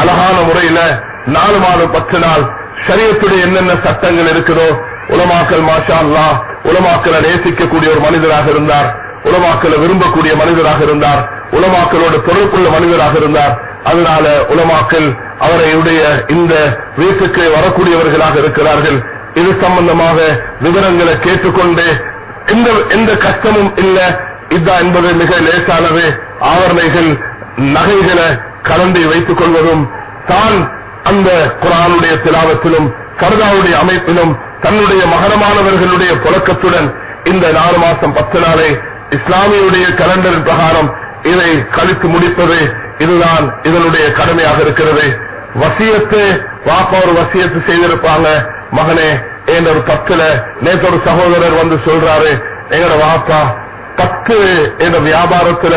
அழகான முறையில நாலு மாதம் பத்து நாள் சரியத்துடைய என்னென்ன சட்டங்கள் இருக்குதோ உலமாக்கல் மாஷா அல்லா உலமாக்களை நேசிக்கக்கூடிய ஒரு மனிதராக இருந்தார் உலமாக்களை விரும்பக்கூடிய மனிதராக இருந்தார் உலமாக்களோட தொடர்புள்ள மனிதராக இருந்தார். அதனால உலமாக்கள் அவரையுடைய இந்த வீட்டுக்கு வரக்கூடியவர்களாக இருக்கிறார்கள். இது சம்பந்தமாக விவரங்களை கேட்டுக்கொண்டு எந்த எந்த கஷ்டமும் இல்லை. இதா என்பது மிக லேசானது. ஆவரணைகள் நகைகளை கலந்து வைத்துக் கொள்வதும் தான் அந்த குரானுடைய திலாவத்திலும் கருதாவுடைய அமைப்பிலும் தன்னுடைய மகரமானவர்களுடைய புழக்கத்துடன் இந்த நாலு மாசம் பத்து நாளை இஸ்லாமியுடைய கலண்டர் பிரகாரம் இதை கழித்து முடிப்பது இதுதான் இதனுடைய கடமையாக இருக்கிறது. வசியத்து வாப்பா ஒரு வசியத்து செய்திருப்பாங்க. மகனே என் ஒரு பத்துல நேற்று ஒரு சகோதரர் வந்து சொல்றாரு எங்கட வாப்பா பத்து என்ற வியாபாரத்துல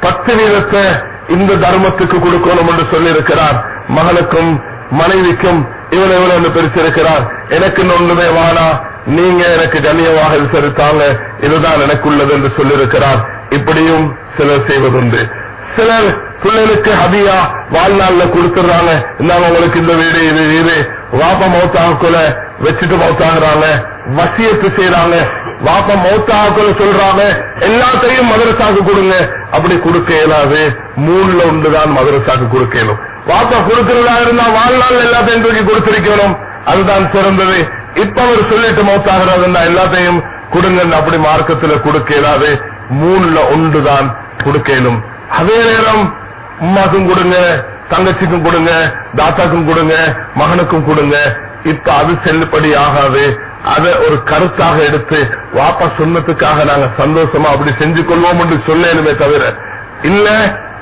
பத்து வீதத்தை இந்த தர்மத்துக்கு கொடுக்கணும் என்று சொல்லியிருக்கிறார். மகனுக்கும் மனைவிக்கும் இவன் இவன் பிரிச்சிருக்கிறார் எனக்கு ஒன்றுமே வானா நீங்க எனக்கு கண்ணியமாக செலுத்தாங்க இதுதான் எனக்குள்ளது என்று சொல்லியிருக்கிறார். இப்படியும் சிலர் செய்வதுண்டு. சிலர் பிள்ளைகளுக்கு ஹதியா வாழ்நாள்ல கொடுத்துடுறாங்க. இந்தாங்க உங்களுக்கு இந்த வீடு இது வீடு. வாப்ப மௌத்தாக்குல வச்சுட்டு மௌத்தாகிறாங்க வசியத்து செய்யறாங்க வாப்ப மௌத்தாக்குல சொல்றாங்க எல்லாத்தையும் மதரசாக்கு கொடுங்க. அப்படி கொடுக்க இயலாது. மூணுல ஒன்றுதான் மதரசாக்கு கொடுக்க இயலும். வாப்பா கொடுக்கிறதா இருந்தா வாழ்நாள் எல்லாத்தையும் தூக்கி கொடுத்திருக்கணும். அதுதான் சிறந்தது. இப்ப அவர் சொல்லிட்டு மௌத்தாகிறதுன்னா எல்லாத்தையும் கொடுங்க அப்படி மார்க்கத்துல கொடுக்க இயலாது. மூணுல ஒன்றுதான் கொடுக்கலும் அதே நேரம் அம்மாக்கும் கொடுங்க தங்கச்சிக்கும் கொடுங்க தாத்தாக்கும் கொடுங்க மகனுக்கும் கொடுங்க. இப்ப அது செல்லுபடி ஆகாது. அதை ஒரு கருத்தாக எடுத்து வாப்பா சொன்னதுக்காக நாங்க சந்தோஷமா அப்படி செஞ்சு கொள்வோம் என்று சொன்னேனுமே தவிர இல்ல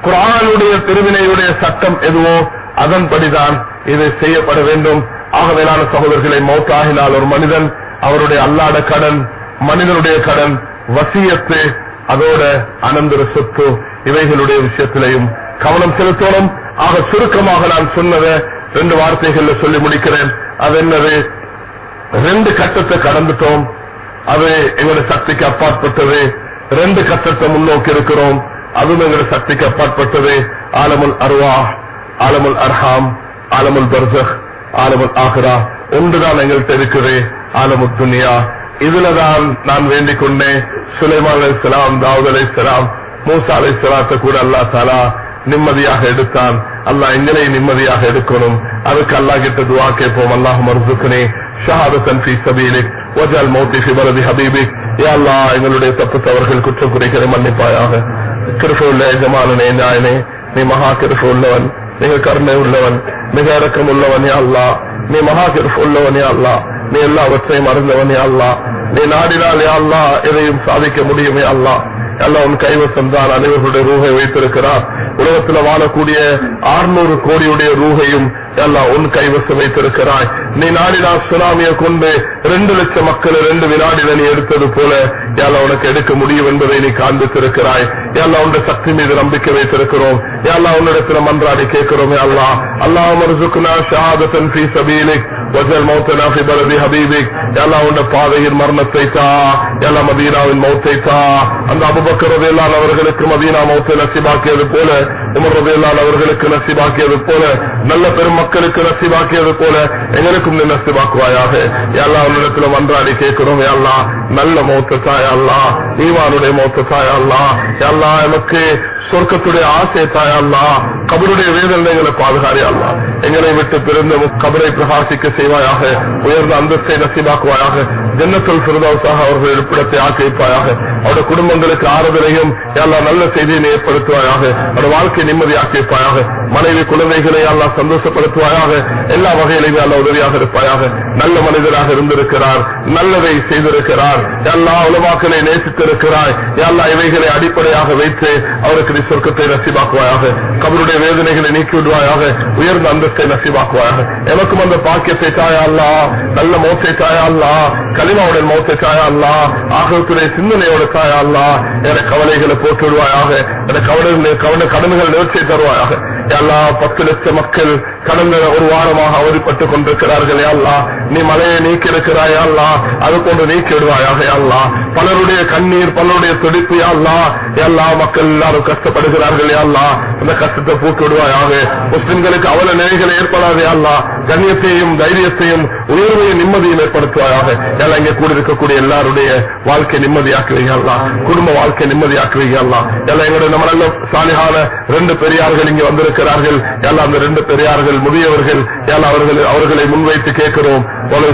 குரானுடைய திருவினையுடைய சட்டம் எதுவோ அதன்படிதான் இது செய்யப்பட வேண்டும். ஆகவேலான சகோதரர்களை மௌத்தாகினால் ஒரு மனிதன் அவருடைய அல்லாட கடன் மனிதனுடைய கடன் வசியத்து அதோட அனந்தர சொத்து இவைகளுடைய விஷயத்திலையும் கவனம் செலுத்தணும். ஆக சுருக்கமாக நான் சொன்னதை ரெண்டு வார்த்தைகள்ல சொல்லி முடிக்கிறேன். அது என்னது? ரெண்டு கட்டத்தை கடந்துட்டோம். அது எங்களுடைய சக்திக்கு அப்பாற்பட்டது. ரெண்டு கட்டத்தை முன்னோக்கி இருக்கிறோம். அதுவும் எங்களுடைய சக்திக்கு அப்பாற்பட்டது. ஆலமுல் அருவா ஆலமுல் அர்ஹாம் ஆலமுல் பர்சக் ஆலமுல் ஆக்ரா ஒன்றுதான் எங்கள்கிட்ட இருக்குது. ஆலமுல் துனியா. இதுலதான் நான் வேண்டிக் கொண்டேன். சுலைமான் அலை சலாம் தாவூத் அலை சலாம் மூசா அலை சலாத்தை கூட அல்லா தலா நிம்மதியாக எடுத்தான். அல்லாஹ் எங்களை நிம்மதியாக எடுக்கணும். அதுக்கு அல்லா கிட்ட துவா கேட்போம். அல்லாஹ் மருதுக்கனே சபீலிக். வஜால் மௌத்தி ஃபி ஹபீபிக். எங்களுடைய தப்பு தவறுகள் குற்றம் குறைகளை மன்னிப்பாயாக நாயனே நீ மகா கிருஷ உள்ளவன் மிக கருணை உள்ளவன். மிக இறக்கம் உள்ளவனே அல்லாஹ். நீ மகா கிருஷ உள்ளவனே அல்லா நீ எல்லாவற்றையும் அறிந்தவன் அல்லா அல்லாஹ். நீ நாடினால் அல்லாஹ் எதையும் சாதிக்க முடியும் அல்லா அல்ல எல்லாம் உன் கைவசம் தான் அனைவர்களுடைய ரூகை வைத்திருக்கிறார். உலகத்தில் வாழக்கூடிய ஆறுநூறு கோடியுடைய ரூகையும் எல்லாம் உன் கைவசம் வைத்திருக்கிறாய். நீ நாடினா சுனாமியை கொண்டு ரெண்டு லட்சம் மக்களை ரெண்டு வினாடில நீ எடுத்தது போல எல்லாம் உனக்கு எடுக்க முடியும் என்பதை நீ காண்பித்திருக்கிறாய். எல்லாம் உன்னுடைய சக்தி மீது நம்பிக்கை வைத்திருக்கிறோம். எல்லாம் உன்னிடத்துல மன்றாடி கேட்கிறோம் அல்லா அல்லாஹ். மருசுக்குனா ஃபீ சபீலிக். வஜல் மௌத்தனா ஃபி பலதி ஹபீபிக் எல்லாம் உன்னுடைய பாதையின் மரணத்தை தா எல்லாம் மதீனாவின் மௌத்தை தா அந்த அபுபக்கர் ரதியல்லான் அவர்களுக்கு மதீனா மௌத்தை நசிபாக்கியது போல உமர்வதையெல்லாம் அவர்களுக்கு நசிவாக்கியது போல நல்ல பெருமக்களுக்கு நசிவாக்கியது போல எங்களுக்கும் நீ நசிவாக்குவாயாக எல்லா உன்னிடத்துல மன்றாடி கேட்கிறோம் எல்லா நல்ல மௌத்த தாயல்லா ஈவானுடைய மௌத்த தாயல்லா எல்லா எனக்கு சொர்க்கத்துடைய ஆசை தாயல்லா கபருடைய வேதனைகளை பாதுகாரி அல்லா எங்களை விட்டு பிறந்த கபரை பிரகாசிக்க செய்வாயாக உயர்ந்த அந்தஸ்தை நசிபாக்குவாயாக. ஜன்னத்துல் சிறுதாவுக்காக அவர்கள் இருப்பிடத்தை ஆக்கிப்பாயாக அவருடைய குடும்பங்களுக்கு ஆறுதலையும் எல்லா நல்ல செய்தியை ஏற்படுத்துவாயாக. அவருடைய வாழ்க்கை نے مریاق کے پایا ہے மனைவி குழந்தைகளை அல்லா சந்தோஷப்படுத்துவாயாக எல்லா வகையிலையும் அல்ல உதவியாக இருப்பாயாக. நல்ல மனிதராக இருந்திருக்கிறார் நல்லதை செய்திருக்கிறார். எல்லா உலவாக்களை நேசித்திருக்கிறாய். எல்லா இவைகளை அடிப்படையாக வைத்து அவருக்கு நீ சொர்க்கத்தை நசிவாக்குவாயாக கபருடைய வேதனைகளை நீக்கி விடுவாயாக உயர்ந்த அந்தஸ்தை நசிவாக்குவாயாக எனக்கும் அந்த பாக்கியத்தை தாயா அல்லா நல்ல மோசை தாயா அல்லா கலிமாவுடன் மோசை தாயா அல்லா ஆகத்துடைய சிந்தனையோட தாயா அல்லா என கவலைகளை போட்டு விடுவாயாக என கவலை கவன கடன்கள் நிவர்த்தி தருவாயாக. அல்லா பத்து லட்சம் மக்கள் கடந்த ஒரு வாரமாக அவதிப்பட்டுக் கொண்டிருக்கிறார்கள் அல்லா நீ மலையை நீக்கி இருக்கிறாய் அல்லா அது போன்று நீக்கி விடுவாயாக அல்லா பலருடைய கண்ணீர் பலருடைய துடிப்பு அல்லா எல்லா மக்கள் எல்லாரும் கஷ்டப்படுகிறார்கள் அல்லா அந்த கஷ்டத்தை போட்டு விடுவாயாக முஸ்லிம்களுக்கு அவல நிலைகள் ஏற்படாது அல்லா கண்ணியத்தையும் தைரியத்தையும் உயர்வையும் நிம்மதியும் ஏற்படுத்துவாயாக. எல்லாம் இங்கே கூட இருக்கக்கூடிய எல்லாருடைய வாழ்க்கை நிம்மதியாக்குவீங்க அல்லா குடும்ப வாழ்க்கை நிம்மதியாக்குவீங்க அல்லா எல்லாம் எங்களுடைய நம்ம நல்ல சாலிகான ரெண்டு பெரியார்கள் இங்கே இருக்கிறார்கள். எல்லாம் அந்த ரெண்டு பெரியார்கள் முதியவர்கள் எல்லாம் அவர்கள் அவர்களை முன்வைத்து கேட்கிறோம்.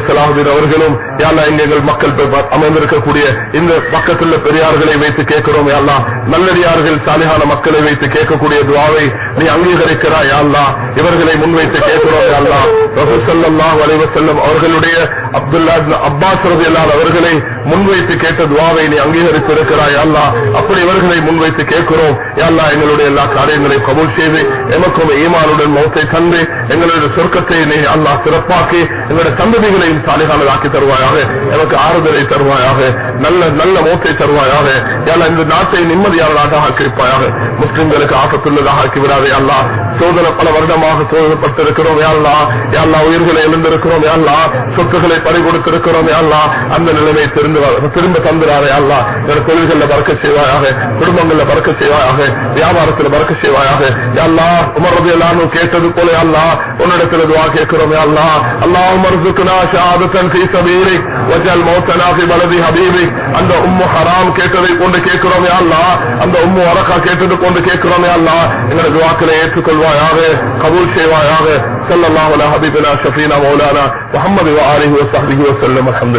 சலாஹுதீன் அவர்களும் எல்லாம் எங்கள் மக்கள் அமைந்திருக்கக்கூடிய இந்த பக்கத்துள்ள பெரியார்களை வைத்து கேட்கிறோம் யாழ்லா. நல்லடியார்கள் சாலிகான மக்களை வைத்து கேட்கக்கூடிய துவாவை நீ அங்கீகரிக்கிறாய் யாழ்லா. இவர்களை முன்வைத்து கேட்கிறோம் யாழ்லா. ரசூசல்லாஹு அலைஹி அவர்களுடைய அப்துல்லா அப்பாஸ் ரவி ரலியல்லாஹு அவர்களை முன்வைத்து கேட்ட துவாவை நீ அங்கீகரித்திருக்கிறாய் அல்லா அப்படி இவர்களை முன்வைத்து கேட்கிறோம். அல்லா எங்களுடைய எல்லா காரியங்களையும் கபூல் செய்து எமக்கும் ஈமானுடன் மௌத்தை தந்து எங்களுடைய சொர்க்கத்தை நீ அல்லா சிறப்பாக்கி எங்களுடைய சந்ததிகளையும் சாலைகானதாக்கி தருவாயாக எனக்கு ஆறுதலை தருவாயாக நல்ல நல்ல மௌத்தை தருவாயாக அல்லா இந்த நாட்டை நிம்மதியான நாட்டாக ஆக்கியிருப்பாயாக. முஸ்லிம்களுக்கு ஆபத்துள்ளதாக ஆக்கிவிடாதே அல்லா சோதனை பல வருடமாக சோதனைப்பட்டிருக்கிறோம் யாழ்லா யாழ்லா உயிர்களை எழுந்திருக்கிறோம் யாழ்லா சொத்துக்களை பறி கொடுத்திருக்கிறோம் யாழ்லா அந்த நிலைமை திரும்ப திரும்ப தந்துடாதே அல்லா என்னோட தொழில்களில் பறக்க செய்வாயாக குடும்பங்களில் பறக்க செய்வாயாக வியாபாரத்தில் பறக்க செய்வாயாக. யாழ்லா உமரது எல்லாரும் கேட்டது போல அல்லா உன்னிடத்துல துவா கேட்கிறோம் யாழ்லா அல்லா உமர்சுக்குனா ஷாதத்தன் ஃபீ சபீரிக் வஜல் மௌத்தனா ஃபீ பலதி ஹபீபிக் அந்த உம்மு ஹராம் கேட்டதை கொண்டு கேட்கிறோம் அல்லா அந்த உம்மு வரக்கா கேட்டது கொண்டு கேட்கிறோம் அல்லா எங்களோட துவாக்களை ஏற்றுக்கொள்வாயாக கபூல் செய்வாயாக. ஸல்லல்லாஹு அலா ஹபீபினா ஷஃபீனா மௌலானா முஹம்மது வ ஆலிஹி وصحبه وسلم الحمد